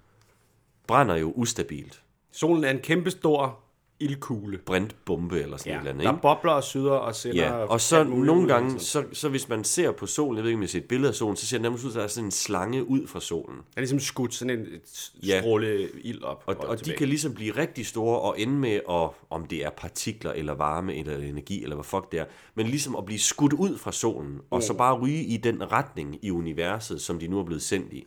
brænder jo ustabilt. Solen er en kæmpe stor ildkugle. Brintbombe eller sådan Ja, et eller andet. der ikke? bobler og syder og sender... Ja, og så nogle gange, så, så hvis man ser på solen, jeg ved ikke, om jeg ser et billede af solen, så ser det nærmest ud, at der er sådan en slange ud fra solen. Den er ligesom skudt sådan en et Ja. stråle ild op. Og, og de tilbage. kan ligesom blive rigtig store og ende med, at, om det er partikler eller varme eller energi eller hvad fuck det er, men ligesom at blive skudt ud fra solen, og så bare ryge i den retning i universet, som de nu er blevet sendt i.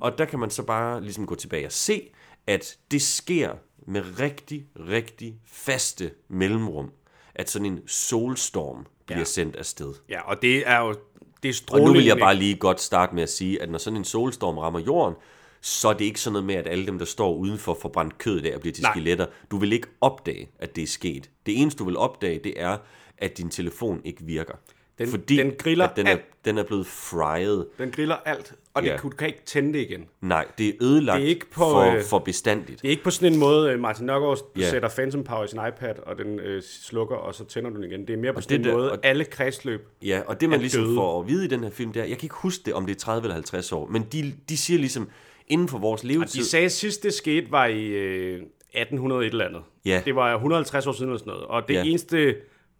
Og der kan man så bare ligesom gå tilbage og se, at det sker med rigtig, rigtig faste mellemrum, at sådan en solstorm bliver Ja. sendt afsted. Ja, og det er jo... Det er Og nu vil jeg bare lige godt starte med at sige, at når sådan en solstorm rammer jorden, så er det ikke sådan noget med, at alle dem, der står udenfor, får brændt kød der og bliver til Nej. skeletter. Du vil ikke opdage, at det er sket. Det eneste, du vil opdage, det er, at din telefon ikke virker. Den, fordi den griller at den, er, alt. den er blevet fried. Den griller alt, og Ja. det, du kan ikke tænde det igen. Nej, det er ødelagt Det er ikke på, for, øh, for bestandigt. Det er ikke på sådan en måde, øh, Martin Nørgaard Ja. sætter Phantom Power i sin iPad, og den øh, slukker, og så tænder du den igen. Det er mere på Og sådan det en der- måde, og- alle kredsløb. Ja, og det man ligesom døde. får at vide i den her film, det er, jeg kan ikke huske det, om det er 30 eller 50 år, men de, de siger ligesom, inden for vores Og levetid... de sagde, at sidst det skete, var i øh, 1800 et eller andet. Ja. Det var 150 år siden eller sådan noget. Og det Ja. eneste...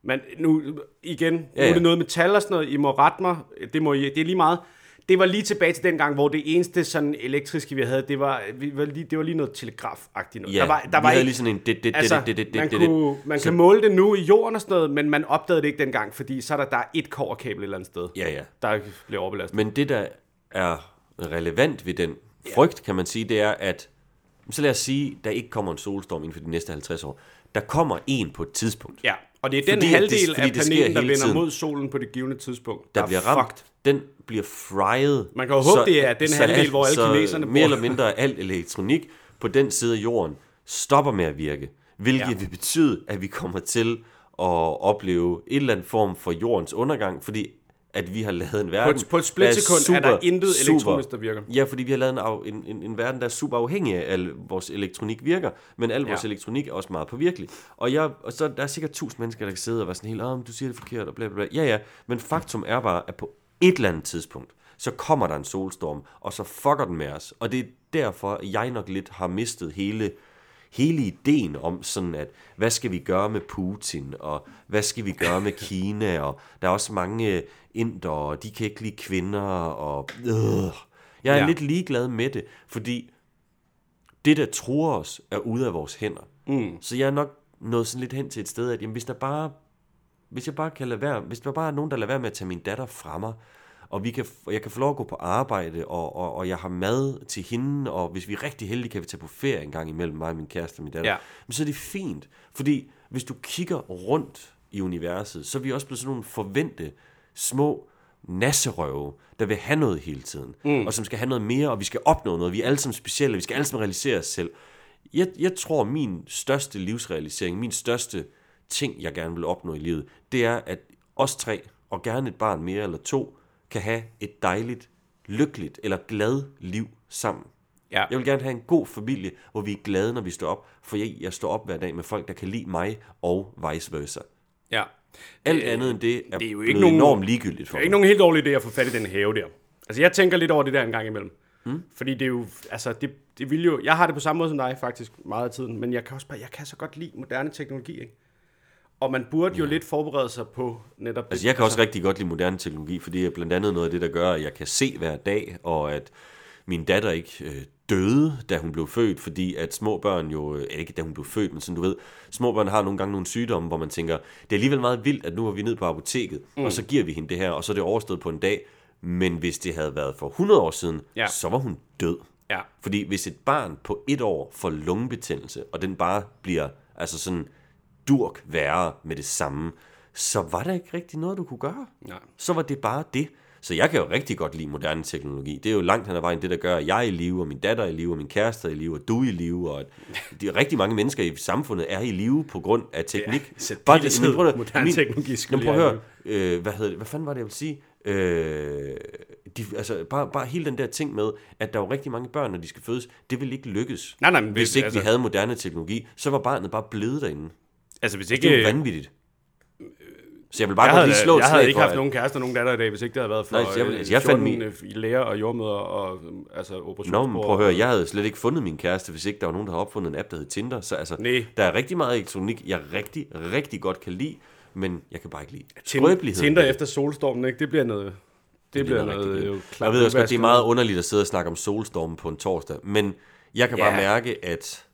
Man, nu, igen, ja, nu ja. er det noget med tal og sådan noget. I må rette mig. Det, må I, det er lige meget. Det var lige tilbage til den gang, hvor det eneste sådan elektriske, vi havde, det var, vi var lige, det var lige noget telegraf-agtigt noget. Ja, der var, der var havde ikke, lige sådan en... Det, det, altså, det, det, det, man, det, det, kunne, man Så- kan måle det nu i jorden og sådan noget, men man opdagede det ikke dengang, fordi så er der, der er et kobberkabel et eller andet sted, Ja, ja. der bliver overbelastet. Men det, der er relevant ved den frygt, kan man sige, det er, at så lad os sige, der ikke kommer en solstorm inden for de næste 50 år. Der kommer en på et tidspunkt, Ja, og det er den Fordi det- halvdel af det sker planeten, der vender tiden. mod solen på det givende tidspunkt, der er bliver ramt. fucked. Den bliver fried. Man kan jo håbe, det er den halvdel, hvor alle så kineserne bor. mere eller mindre alt elektronik på den side af jorden stopper med at virke. Hvilket. Ja. vil betyde, at vi kommer til at opleve en eller anden form for jordens undergang, fordi at vi har lavet en verden, et- på et splitsekund der er der intet elektronisk, der virker. Ja, fordi vi har lavet en, en, en, en verden, der er super afhængig af, al vores elektronik virker, men al vores Ja. elektronik er også meget påvirkelig. Og, jeg, og så der er sikkert tusind mennesker, der kan sidde og være sådan helt, men du siger det forkert, og bla bla bla. Ja, ja, men faktum er bare, at på et eller andet tidspunkt, så kommer der en solstorm, og så fucker den med os. Og det er derfor, jeg nok lidt har mistet hele hele ideen om sådan, at hvad skal vi gøre med Putin, og hvad skal vi gøre med Kina, og der er også mange inder, og de kan ikke lide kvinder, og øh. Jeg er ja. Lidt ligeglad med det, fordi det, der truer os, er ude af vores hænder. Mm. Så jeg er nok nået sådan lidt hen til et sted, at jamen, hvis der bare hvis jeg bare kan lade være, hvis der bare er nogen, der lader være med at tage min datter fra mig, og vi kan, jeg kan få lov at gå på arbejde, og, og, og jeg har mad til hende, og hvis vi er rigtig heldige, kan vi tage på ferie en gang imellem mig og min kæreste og min datter, Ja. men så er det fint. Fordi hvis du kigger rundt i universet, så er vi også blevet sådan nogle forvente små nasserøve, der vil have noget hele tiden, mm. og som skal have noget mere, og vi skal opnå noget. Vi er alle sammen specielle, vi skal alle sammen realisere os selv. Jeg, jeg tror, min største livsrealisering, min største ting, jeg gerne vil opnå i livet, det er, at os tre, og gerne et barn mere eller to, kan have et dejligt, lykkeligt eller glad liv sammen. Ja. Jeg vil gerne have en god familie, hvor vi er glade, når vi står op, for jeg, jeg står op hver dag med folk, der kan lide mig, og vice versa. Ja. Alt andet end det er, det er jo ikke nogen- enormt ligegyldigt for Det er ikke mig. nogen helt dårlig idé at få fat i den have der. Altså, jeg tænker lidt over det der en gang imellem. Mm. Fordi det er jo, altså, det, det vil jo, jeg har det på samme måde som dig faktisk, meget af tiden, men jeg kan også bare, jeg kan så godt lide moderne teknologi, ikke? Og man burde jo lidt forberede sig på netop det. Altså, jeg kan også rigtig godt lide moderne teknologi, for det er blandt andet noget af det, der gør, at jeg kan se hver dag, og at min datter ikke øh, døde, da hun blev født, fordi at små børn jo, øh, ikke da hun blev født, men sådan du ved, små børn har nogle gange nogle sygdomme, hvor man tænker, det er alligevel meget vildt, at nu er vi ned på apoteket, mm. og så giver vi hende det her, og så er det overstået på en dag, men hvis det havde været for 100 år siden, Ja. så var hun død. Ja. Fordi hvis et barn på et år får lungebetændelse, og den bare bliver altså sådan durk værre med det samme, så var der ikke rigtig noget, du kunne gøre. Nej. Så var det bare det. Så jeg kan jo rigtig godt lide moderne teknologi. Det er jo langt hen ad vejen det, der gør, at jeg er i live, og min datter er i live, og min kæreste er i live, og du er i live, og at <laughs> de rigtig mange mennesker i samfundet er i live på grund af teknik. Ja, bare det, men prøv at- moderne teknologi skulle prøv at jeg høre, øh, hvad, hedder det, hvad fanden var det, jeg ville sige? Øh, de, altså, bare, bare hele den der ting med, at der er jo rigtig mange børn, når de skal fødes, det vil ikke lykkes. Nej, nej, men hvis hvis- ikke altså- vi havde moderne teknologi, så var barnet bare blevet derinde. Altså, hvis Det ikke... er jo vanvittigt. Så jeg vil bare jeg godt havde, lige slå jeg havde ikke haft at- nogen kæreste og nogen datter i dag, hvis ikke det havde været for Nej, jeg vil- øh, jeg fandt 14 min- øh, i læger og jordmøder og øhm, altså Nå, operationsbord. men prøv at høre, jeg havde slet ikke fundet min kæreste, hvis ikke der var nogen, der havde opfundet en app, der hed Tinder. Så altså, Nej. der er rigtig meget elektronik, jeg rigtig, rigtig godt kan lide, men jeg kan bare ikke lide skrøbeligheden. Tinder efter solstormen, ikke? Det bliver noget... Det, Det bliver lyder noget... rigtig Jo, klart Jeg ved også godt, det er meget underligt at sidde og snakke om solstormen på en torsdag, men jeg kan bare Ja. mærke, at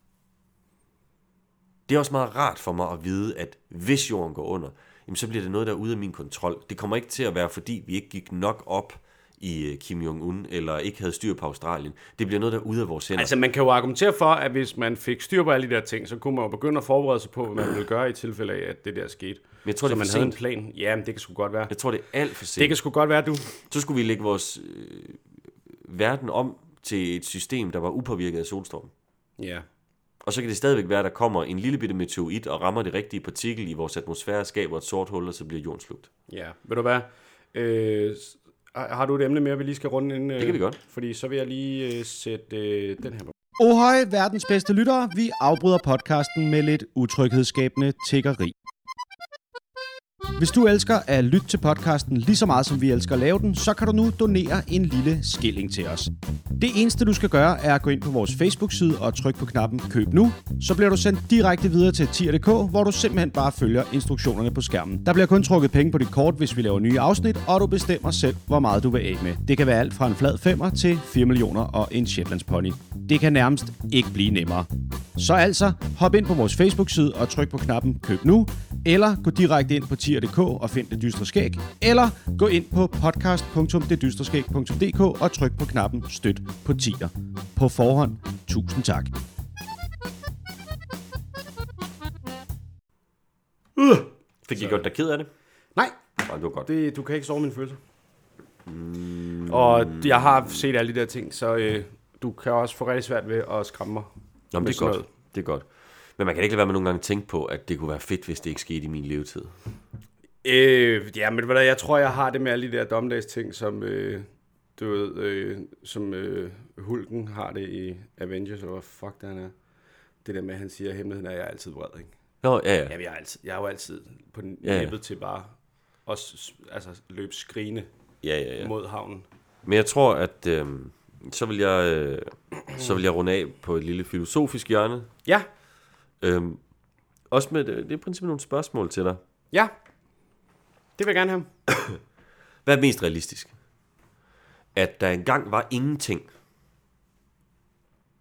det er også meget rart for mig at vide, at hvis jorden går under, jamen så bliver det noget, der er ude af min kontrol. Det kommer ikke til at være, fordi vi ikke gik nok op i øh, Kim Jong-un, eller ikke havde styr på Australien. Det bliver noget, der er ude af vores hænder. Altså, man kan jo argumentere for, at hvis man fik styr på alle de der ting, så kunne man jo begynde at forberede sig på, hvad man ville gøre i tilfælde af, at det der skete. Men jeg tror, så det er man havde en plan. Ja, men det kan sgu godt være. Jeg tror, det er alt for sent. Det kan sgu godt være, du. Så skulle vi lægge vores øh, verden om til et system, der var upåvirket af solstormen. Ja. Og så kan det stadigvæk være, at der kommer en lille bitte meteorit og rammer det rigtige partikel i vores atmosfære, skaber et sort hul, og så bliver jorden slugt. Ja, ved du hvad? Øh, har du et emne mere, vi lige skal runde ind? Øh, kan vi godt. Fordi så vil jeg lige øh, sætte øh, den her på. Ohøj, verdens bedste lyttere. Vi afbryder podcasten med lidt utryghedsskabende tiggeri. Hvis du elsker at lytte til podcasten lige så meget, som vi elsker at lave den, så kan du nu donere en lille skilling til os. Det eneste, du skal gøre, er at gå ind på vores Facebook-side og trykke på knappen Køb nu. Så bliver du sendt direkte videre til tier.dk, hvor du simpelthen bare følger instruktionerne på skærmen. Der bliver kun trukket penge på dit kort, hvis vi laver nye afsnit, og du bestemmer selv, hvor meget du vil af med. Det kan være alt fra en flad femmer til 4 millioner og en Shetlands pony. Det kan nærmest ikke blive nemmere. Så altså, hop ind på vores Facebook-side og tryk på knappen Køb nu, eller gå direkte ind på tier tier.dk og find Det Dystre Skæg, eller gå ind på podcast.detdystreskæg.dk og tryk på knappen Støt på tier. På forhånd, tusind tak. Fik I gjort dig ked af det? Nej, Nej, det var godt. det, du kan ikke sove mine følelser. Mm. Og jeg har set alle de der ting, så øh, du kan også få rigtig svært ved at skræmme mig. Nå, men med det er sådan godt. Det er godt. Men man kan ikke lade være med nogle gange at tænke på, at det kunne være fedt, hvis det ikke skete i min levetid. Øh, ja, men hvad, jeg tror, jeg har det med alle de der dommedags ting, som, øh, du ved, øh, som øh, Hulken har det i Avengers, og hvad fuck det han er. Det der med, at han siger, at hemmeligheden er, at jeg er altid vred, ikke? Nå, ja, ja. Jamen, jeg er, altid, jeg er jo altid på den Ja, ja. til bare også altså, løbe skrigende ja, ja, ja. mod havnen. Men jeg tror, at øh, så, vil jeg, øh, så vil jeg runde af på et lille filosofisk hjørne. Ja, Øh, også med, det er i princippet nogle spørgsmål til dig. ja. Det vil jeg gerne have. <coughs> Hvad er mest realistisk? At der engang var ingenting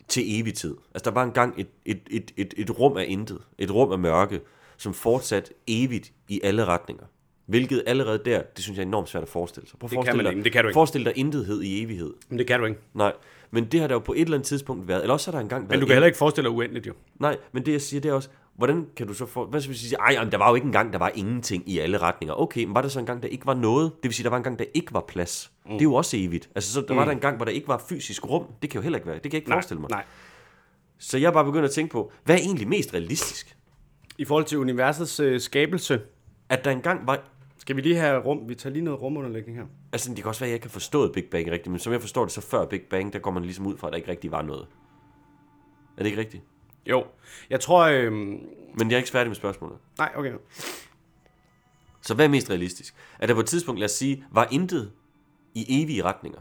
til evig tid. Altså der var engang et, et, et, et, et rum af intet. Et rum af mørke, som fortsat evigt i alle retninger. Hvilket allerede der, det synes jeg er enormt svært at forestille sig. Prøv at Det kan forestille man dig, ikke, det kan du ikke. Forestil dig intethed i evighed. Men det kan du ikke. Nej, men det har der jo på et eller andet tidspunkt været. Eller også har der engang været... Men du kan heller ikke forestille dig uendeligt, jo. Nej, men det jeg siger, det er også, hvordan kan du så få... Hvad hvis vi siger, ej, jamen, der var jo ikke engang, der var ingenting i alle retninger. Okay, men var der så engang, der ikke var noget? Det vil sige, der var engang, der ikke var plads. Mm. Det er jo også evigt. Altså, så der mm. var der en gang, hvor der ikke var fysisk rum. Det kan jo heller ikke være. Det kan jeg ikke forestille mig. Nej. Så jeg er bare begyndt at tænke på, hvad er egentlig mest realistisk? I forhold til universets øh, skabelse, At der engang var... skal vi lige have rum. Vi tager lige noget rumunderlægning her. Altså, det kan også være, at jeg ikke har forstået Big Bang rigtigt, men som jeg forstår det, så før Big Bang, der går man ligesom ud fra, at der ikke rigtig var noget. Er det ikke rigtigt? Jo. Jeg tror... Øh, Men jeg er ikke færdig med spørgsmålet. nej, okay. Så hvad er mest realistisk? At der på et tidspunkt, lad os sige, var intet i evige retninger,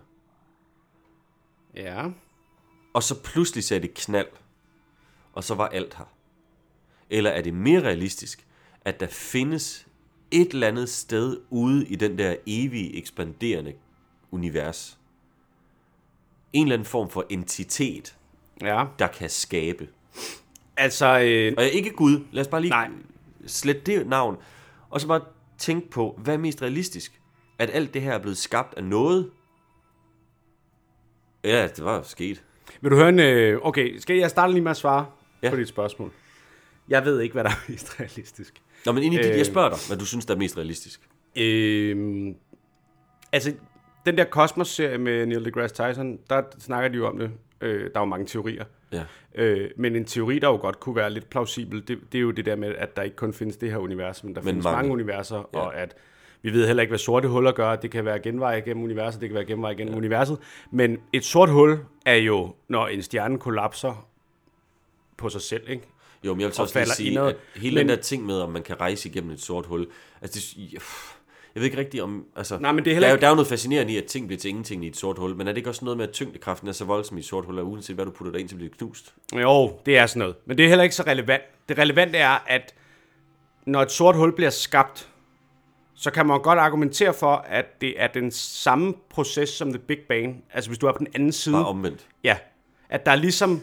Ja. og så pludselig sagde det knald, og så var alt her? Eller er det mere realistisk, at der findes et eller andet sted ude i den der evige ekspanderende univers, en eller anden form for entitet, Ja. der kan skabe. Altså, øh, Og jeg er ikke Gud, lad os bare lige Nej. slet det navn, og så bare tænke på, hvad er mest realistisk? At alt det her er blevet skabt af noget? Ja, det var sket. vil du høre en... Øh, okay, skal jeg starte lige med at svare Ja. på dit spørgsmål? Jeg ved ikke, hvad der er <laughs> mest realistisk. Nå, men egentlig, øh... Øh. jeg spørger dig, hvad du synes, der er mest realistisk. Øh, altså, den der Cosmos-serie med Neil deGrasse Tyson, der snakker de jo om det. Øh, der er jo mange teorier. Ja. Øh, men en teori, der jo godt kunne være lidt plausibel, det, det er jo det der med, at der ikke kun findes det her univers, men der Men findes mange. mange, universer, Ja. og at vi ved heller ikke, hvad sorte huller gør. Det kan være genveje gennem universet, det kan være genveje gennem ja. universet. Men et sort hul er jo, når en stjerne kollapser på sig selv, ikke? Jo, men jeg vil så Og også lige sige, at hele Men- den der ting med, om man kan rejse igennem et sort hul, altså det, jeg, jeg ved ikke rigtigt om, altså, Nej, men det er der, heller er jo, ikke- der er jo noget fascinerende i, at ting bliver til ingenting i et sort hul, men er det ikke også noget med, at tyngdekraften er så voldsom i et sort hul, at uanset hvad du putter dig ind, så bliver det knust? Jo, det er sådan noget. Men det er heller ikke så relevant. Det relevante er, at når et sort hul bliver skabt, så kan man godt argumentere for, at det er den samme proces som The Big Bang. Altså hvis du er på den anden side. Bare omvendt. Ja. At der er ligesom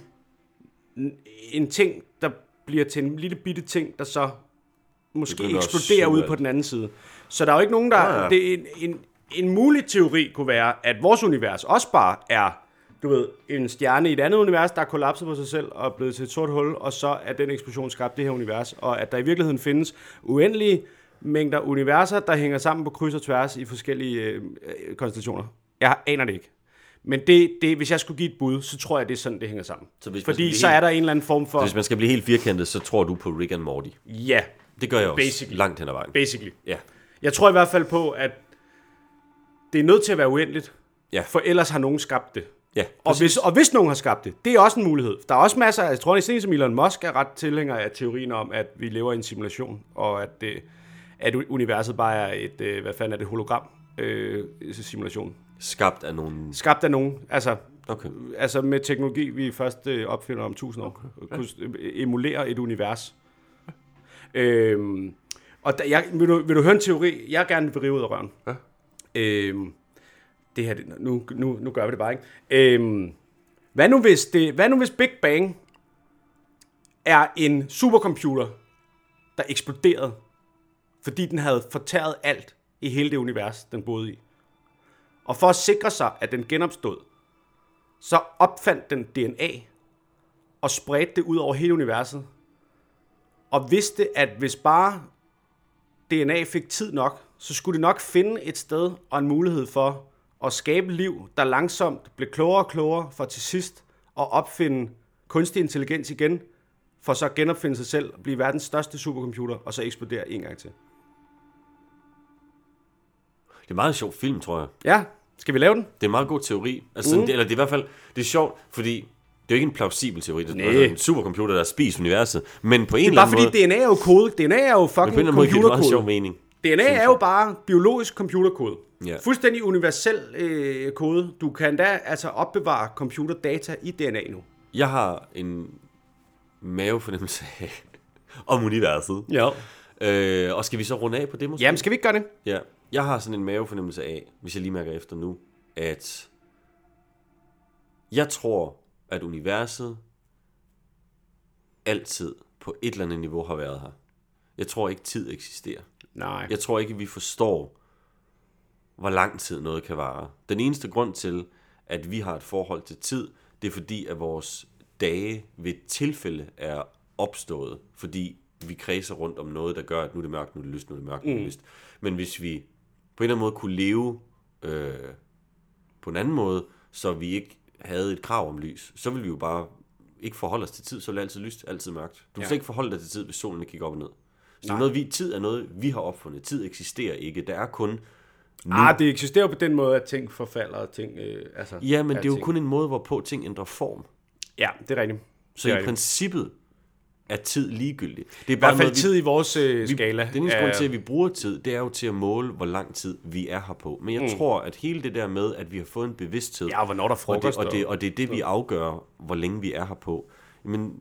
en ting, der bliver til en lille bitte ting, der så måske eksploderer ud på den anden side. Så der er jo ikke nogen, der... Ja, ja. Det er en, en, en mulig teori kunne være, at vores univers også bare er, du ved, en stjerne i et andet univers, der er kollapset på sig selv og er blevet til et sort hul, og så er den eksplosion skabt det her univers, og at der i virkeligheden findes uendelige mængder universer, der hænger sammen på kryds og tværs i forskellige øh, øh, konstellationer. Jeg aner det ikke. Men det, det, hvis jeg skulle give et bud, så tror jeg, det er sådan, det hænger sammen. Så hvis Fordi så helt- er der en eller anden form for... Så hvis man skal blive helt firkantet, så tror du på Rick and Morty. Ja, Det gør jeg også Basically. langt hen ad vejen. basically. Ja. Jeg tror i hvert fald på, at det er nødt til at være uendeligt, Ja. for ellers har nogen skabt det. Ja, Og hvis, og hvis nogen har skabt det, det er også en mulighed. Der er også masser af, jeg tror, er som Elon Musk er ret tilhænger af teorien om, at vi lever i en simulation, og at, det, at universet bare er et, øh, hvad fanden er det, hologram øh, simulation. Skabt af nogle... Skabt af nogen, altså, Okay. altså med teknologi, vi først øh, opfinder om 1000 år, okay. kunne øh, emulere et univers. Øhm, og der, jeg, vil, du, vil du høre en teori, jeg gerne vil rive ud af røven? Ja. Øhm, det her, nu, nu, nu gør vi det bare, ikke? Øhm, hvad, nu hvis det, hvad nu hvis Big Bang er en supercomputer, der eksploderede, fordi den havde fortæret alt i hele det univers, den boede i? Og for at sikre sig, at den genopstod, så opfandt den DNA og spredte det ud over hele universet. Og vidste, at hvis bare DNA fik tid nok, så skulle det nok finde et sted og en mulighed for at skabe liv, der langsomt blev klogere og klogere, for til sidst at opfinde kunstig intelligens igen, for så at genopfinde sig selv, blive verdens største supercomputer, og så eksplodere en gang til. Det er en meget sjov film, tror jeg. Ja, skal vi lave den? Det er en meget god teori. Altså, mm. det, eller det er i hvert fald... Det er sjovt, fordi jo ikke en plausibel teori. Det er altså en supercomputer, der spist universet. Men på en Det er eller bare anden fordi måde... DNA er jo kode. DNA er jo men på en fucking eller anden måde giver det meget sjov computerkode. mening. DNA er jo bare biologisk computerkode. Ja. Fuldstændig universel øh, kode. Du kan da altså opbevare computerdata i DNA nu. Jeg har en mavefornemmelse af <laughs> om universet. Ja. Øh, og skal vi så runde af på det måske? Jamen, skal vi ikke gøre det? Ja, jeg har sådan en mavefornemmelse af, hvis jeg lige mærker efter nu, at jeg tror, at universet altid på et eller andet niveau har været her. Jeg tror ikke, tid eksisterer. Nej. Jeg tror ikke, vi forstår, hvor lang tid noget kan vare. Den eneste grund til, at vi har et forhold til tid, det er fordi, at vores dage ved et tilfælde er opstået, fordi vi kredser rundt om noget, der gør, at nu er det mørkt, nu er det lyst, nu er det mørkt, nu er det lyst. Men hvis vi på en eller anden måde kunne leve øh, på en anden måde, så vi ikke havde et krav om lys, så ville vi jo bare ikke forholde os til tid, så ville det altid lyst, altid mørkt. Du kan ja. ikke forholde dig til tid, hvis solen ikke kigger op og ned. Så er noget, vi, tid er noget, vi har opfundet. Tid eksisterer ikke. Der er kun... Ah, det eksisterer på den måde, at ting forfalder og ting... Øh, altså, Ja, men det er jo ting. kun en måde, hvorpå ting ændrer form. Ja, det er rigtigt. Så Det er i rigtigt. princippet er tid ligegyldigt. Det er I hvert fald vi- tid i vores øh, vi, skala. Den eneste er- grund til, at vi bruger tid, det er jo til at måle, hvor lang tid vi er her på. Men jeg mm. tror, at hele det der med, at vi har fået en bevidsthed, Ja, hvornår der er og det, frokost. og, det, og det er det, vi afgør, hvor længe vi er her på. Men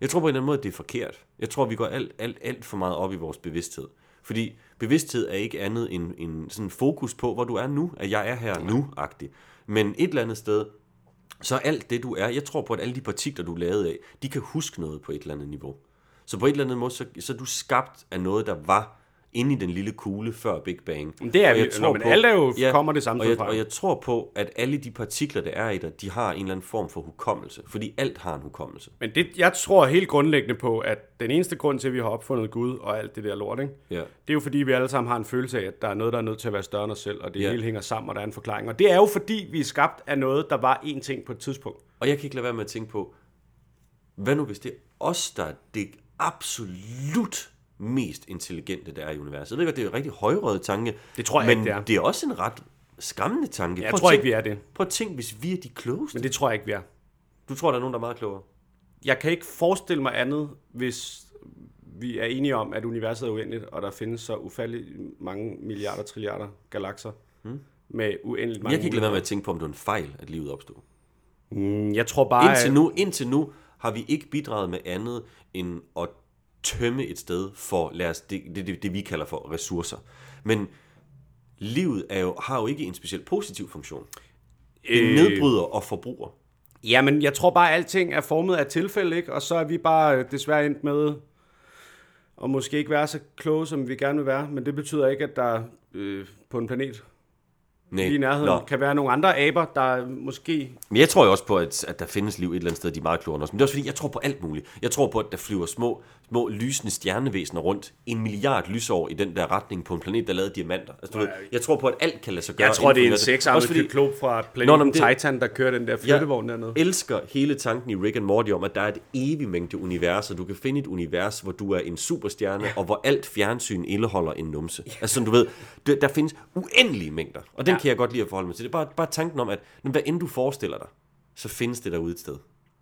jeg tror på en eller anden måde, at det er forkert. Jeg tror, vi går alt, alt, alt for meget op i vores bevidsthed. Fordi bevidsthed er ikke andet end, end sådan fokus på, hvor du er nu, at jeg er her nu-agtig. Men et eller andet sted, så alt det, du er, jeg tror på, at alle de partikler, du er lavet af, de kan huske noget på et eller andet niveau. Så på et eller andet måde, så, så er du skabt af noget, der var inde i den lille kugle før Big Bang. Men det er Og vi- jeg nå, men alt er jo- kommer det samme og jeg, og jeg tror på, at alle de partikler, der er i dig, de har en eller anden form for hukommelse. Fordi alt har en hukommelse. Men det, jeg tror helt grundlæggende på, at den eneste grund til, at vi har opfundet Gud og alt det der lort, ikke? Ja. det er jo fordi, vi alle sammen har en følelse af, at der er noget, der er nødt til at være større end os selv, og det Ja. hele hænger sammen, og der er en forklaring. Og det er jo fordi, vi er skabt af noget, der var én ting på et tidspunkt. Og jeg kan ikke lade være med at tænke på, hvad nu hvis det er os, der er det absolut mest intelligente, der er i universet. Jeg ved godt, det er en rigtig højrøget tanke. Det tror jeg men ikke, det er. det er også en ret skræmmende tanke. Jeg Prøv tror ikke, tænk- vi er det. Prøv at tænke, hvis vi er de klogeste. Men det tror jeg ikke, vi er. Du tror, der er nogen, der er meget klogere? Jeg kan ikke forestille mig andet, hvis vi er enige om, at universet er uendeligt, og der findes så ufattelig mange milliarder, trilliarder galakser hmm. med uendeligt mange Jeg kan ikke lade være med at tænke på, om det er en fejl, at livet opstod. Mm, Jeg tror bare, Indtil nu, indtil nu har vi ikke bidraget med andet end at tømme et sted for, lad os, det, det, det, det vi kalder for ressourcer. Men livet er jo, har jo ikke en speciel positiv funktion. Det Øh. nedbryder og forbruger. Jamen, jeg tror bare, at alting er formet af tilfælde, ikke? Og så er vi bare øh, desværre endt med at måske ikke være så kloge, som vi gerne vil være. Men det betyder ikke, at der øh, på en planet Nej. lige i nærheden Nå. kan være nogle andre aber, der måske... Men jeg tror jo også på, at, at der findes liv et eller andet sted, de er meget klogere end os. Men det er også fordi, jeg tror på alt muligt. Jeg tror på, at der flyver små små lysende stjernevæsener rundt en milliard lysår i den der retning på en planet, der lavede diamanter. Altså, du ved, jeg tror på, at alt kan lade sig gøre. Jeg tror, det er en seksarmet fordi- kyklop fra planeten nå, det- Titan, der kører den der flyttevogn dernede. Jeg elsker hele tanken i Rick and Morty om, at der er et evig mængde universer. Du kan finde et univers, hvor du er en superstjerne, ja. og hvor alt fjernsyn indeholder en numse. Ja. Altså, som du ved, der, findes uendelige mængder. Og den ja. kan jeg godt lide at forholde mig til. Det er bare, bare tanken om, at når hvad end du forestiller dig, så findes det derude et sted.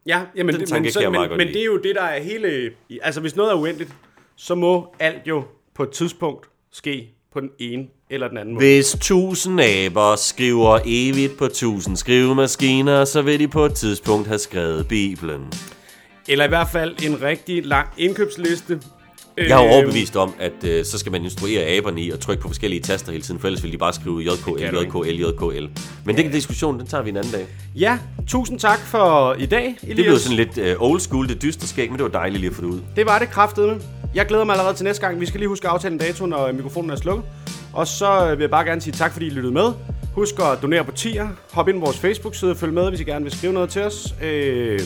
Ja, jamen, Den det, men, så, men, men lide. det er jo det, der er hele... Altså, hvis noget er uendeligt, så må alt jo på et tidspunkt ske på den ene eller den anden måde. Hvis tusind aber skriver evigt på tusind skrivemaskiner, så vil de på et tidspunkt have skrevet Bibelen. Eller i hvert fald en rigtig lang indkøbsliste. Jeg er jo Øh, overbevist om, at øh, så skal man instruere aberne i at trykke på forskellige taster hele tiden, for ellers vil de bare skrive JKL, kan du ikke. JKL, JKL. Men den diskussion, den tager vi en anden dag. Ja, tusind tak for i dag, Elias. Det blev sådan lidt øh, old school, det dystre skæg, men det var dejligt lige at få det ud. Det var det kraftedeme. Jeg glæder mig allerede til næste gang. Vi skal lige huske at aftale en dato, når mikrofonen er slukket. Og så vil jeg bare gerne sige tak, fordi I lyttede med. Husk at donere på tier. Hop ind på vores Facebook-side og følg med, hvis I gerne vil skrive noget til os. Øh,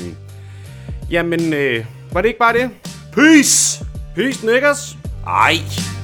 jamen, øh, var det ikke bare det? Peace! Peace, niggas! Ej!